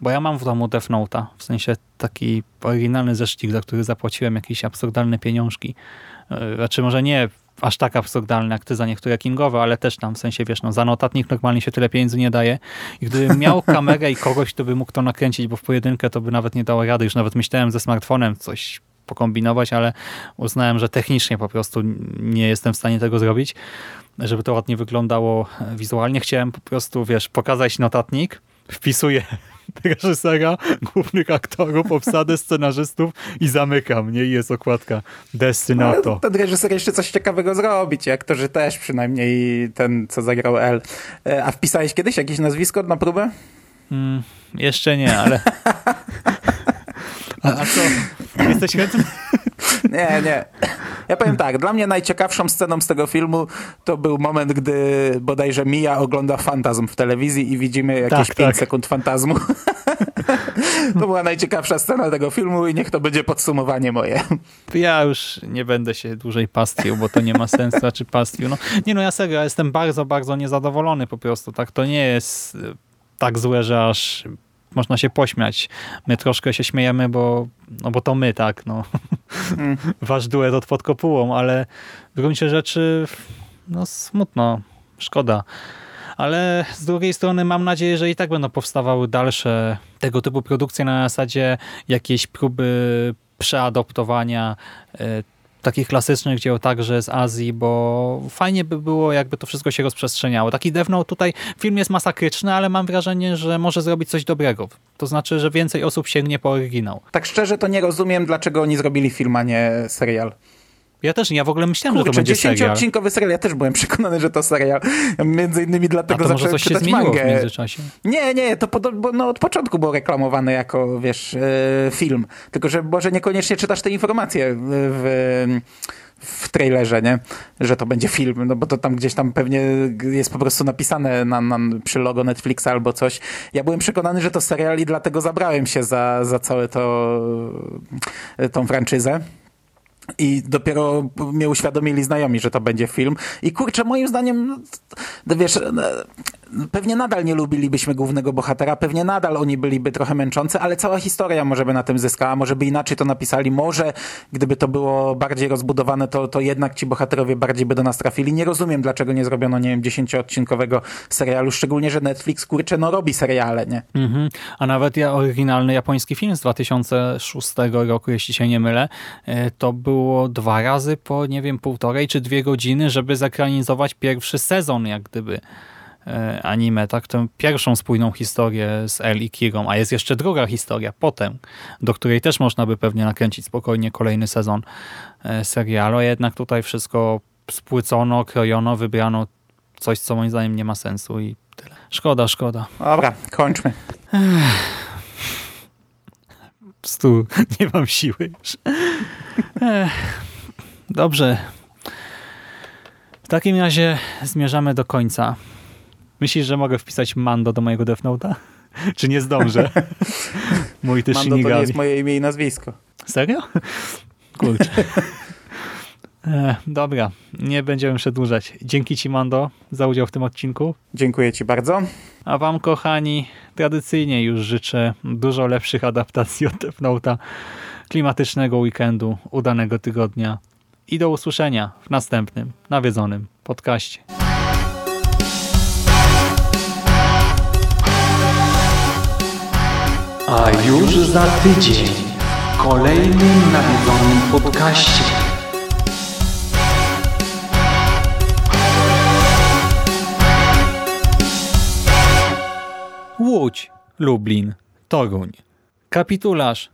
bo ja mam w domu Death Note'a, w sensie taki oryginalny zeszcik, za który zapłaciłem jakieś absurdalne pieniążki. E, znaczy może nie aż tak absurdalne jak ty za niektóre kingowe, ale też tam w sensie, wiesz, no za notatnik normalnie się tyle pieniędzy nie daje. I gdybym miał <laughs> kamerę i kogoś, kto by mógł to nakręcić, bo w pojedynkę to by nawet nie dało rady. Już nawet myślałem ze smartfonem coś pokombinować, ale uznałem, że technicznie po prostu nie jestem w stanie tego zrobić, żeby to ładnie wyglądało wizualnie. Chciałem po prostu, wiesz, pokazać notatnik, wpisuję <laughs> reżysera, głównych aktorów, obsadę scenarzystów i zamykam, nie? I jest okładka Destinato. Ale ten reżyser jeszcze coś ciekawego zrobić, aktorzy też, przynajmniej ten, co zagrał L. E, a wpisałeś kiedyś jakieś nazwisko na próbę? Mm, jeszcze nie, ale... <laughs> A, a co? Jesteś chętny? <laughs> Nie, nie. Ja powiem tak, dla mnie najciekawszą sceną z tego filmu to był moment, gdy bodajże Mia ogląda fantazm w telewizji i widzimy jakieś Tak, 5 tak. sekund fantazmu. <laughs> to była najciekawsza scena tego filmu i niech to będzie podsumowanie moje. Ja już nie będę się dłużej pastwił, bo to nie ma sensu, czy pastwił. No, nie no, ja serio, ja jestem bardzo, bardzo niezadowolony po prostu. Tak, to nie jest y, tak złe, że aż można się pośmiać. My troszkę się śmiejemy, bo, no bo to my, tak, no. Mm. <laughs> Wasz duet od pod kopułą, ale w gruncie rzeczy no smutno, szkoda. Ale z drugiej strony mam nadzieję, że i tak będą powstawały dalsze tego typu produkcje na zasadzie jakiejś próby przeadoptowania e, takich klasycznych dzieł także z Azji, bo fajnie by było, jakby to wszystko się rozprzestrzeniało. Taki Note tutaj, film jest masakryczny, ale mam wrażenie, że może zrobić coś dobrego. To znaczy, że więcej osób sięgnie po oryginał. Tak szczerze to nie rozumiem, dlaczego oni zrobili film, a nie serial. Ja też nie, ja w ogóle myślałem, że to Kurczę, będzie serial. 10-odcinkowy serial, ja też byłem przekonany, że to serial. Między innymi dlatego zacząłem czytać zmieniło w mangę. międzyczasie. Nie, nie, to pod, bo no, od początku było reklamowane jako, wiesz, e, film. Tylko, że może niekoniecznie czytasz te informacje w, w trailerze, nie? Że to będzie film, no bo to tam gdzieś tam pewnie jest po prostu napisane na, na, przy logo Netflixa albo coś. Ja byłem przekonany, że to serial i dlatego zabrałem się za, za całe to, tą franczyzę. I dopiero mnie uświadomili znajomi, że to będzie film. I kurczę, moim zdaniem, no, wiesz, no, pewnie nadal nie lubilibyśmy głównego bohatera, pewnie nadal oni byliby trochę męczący, ale cała historia może by na tym zyskała, może by inaczej to napisali, może gdyby to było bardziej rozbudowane, to, to jednak ci bohaterowie bardziej by do nas trafili. Nie rozumiem, dlaczego nie zrobiono, nie wiem, dziesięcioodcinkowego serialu, szczególnie, że Netflix, kurczę, no robi seriale, nie? Mhm. A nawet ja, oryginalny japoński film z 2006 roku, jeśli się nie mylę, e, to było dwa razy po, nie wiem, półtorej czy dwie godziny, żeby zekranizować pierwszy sezon, jak gdyby anime, tak? Tę pierwszą spójną historię z El i Kirą, a jest jeszcze druga historia potem, do której też można by pewnie nakręcić spokojnie kolejny sezon e, serialu, a jednak tutaj wszystko spłycono, krojono, wybrano coś, co moim zdaniem nie ma sensu i tyle. Szkoda, szkoda. Dobra, kończmy. Prostu <laughs> nie mam siły. Ech, Dobrze. W takim razie zmierzamy do końca. Myślisz, że mogę wpisać Mando do mojego Death Note'a? <laughs> Czy nie zdążę? <laughs> Mój ty Mando to nie Shinigami. jest moje imię i nazwisko. Serio? <laughs> Kurczę. Ech, dobra, nie będziemy przedłużać. Dzięki ci, Mando, za udział w tym odcinku. Dziękuję ci bardzo. A wam, kochani, tradycyjnie już życzę dużo lepszych adaptacji od Death klimatycznego weekendu, udanego tygodnia i do usłyszenia w następnym, nawiedzonym podcaście. A już za tydzień w kolejnym nawiedzonym podcaście. Łódź, Lublin, Toruń. Kapitularz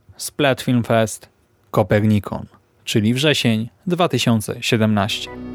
Film Fest Kopernikon, czyli wrzesień 2017.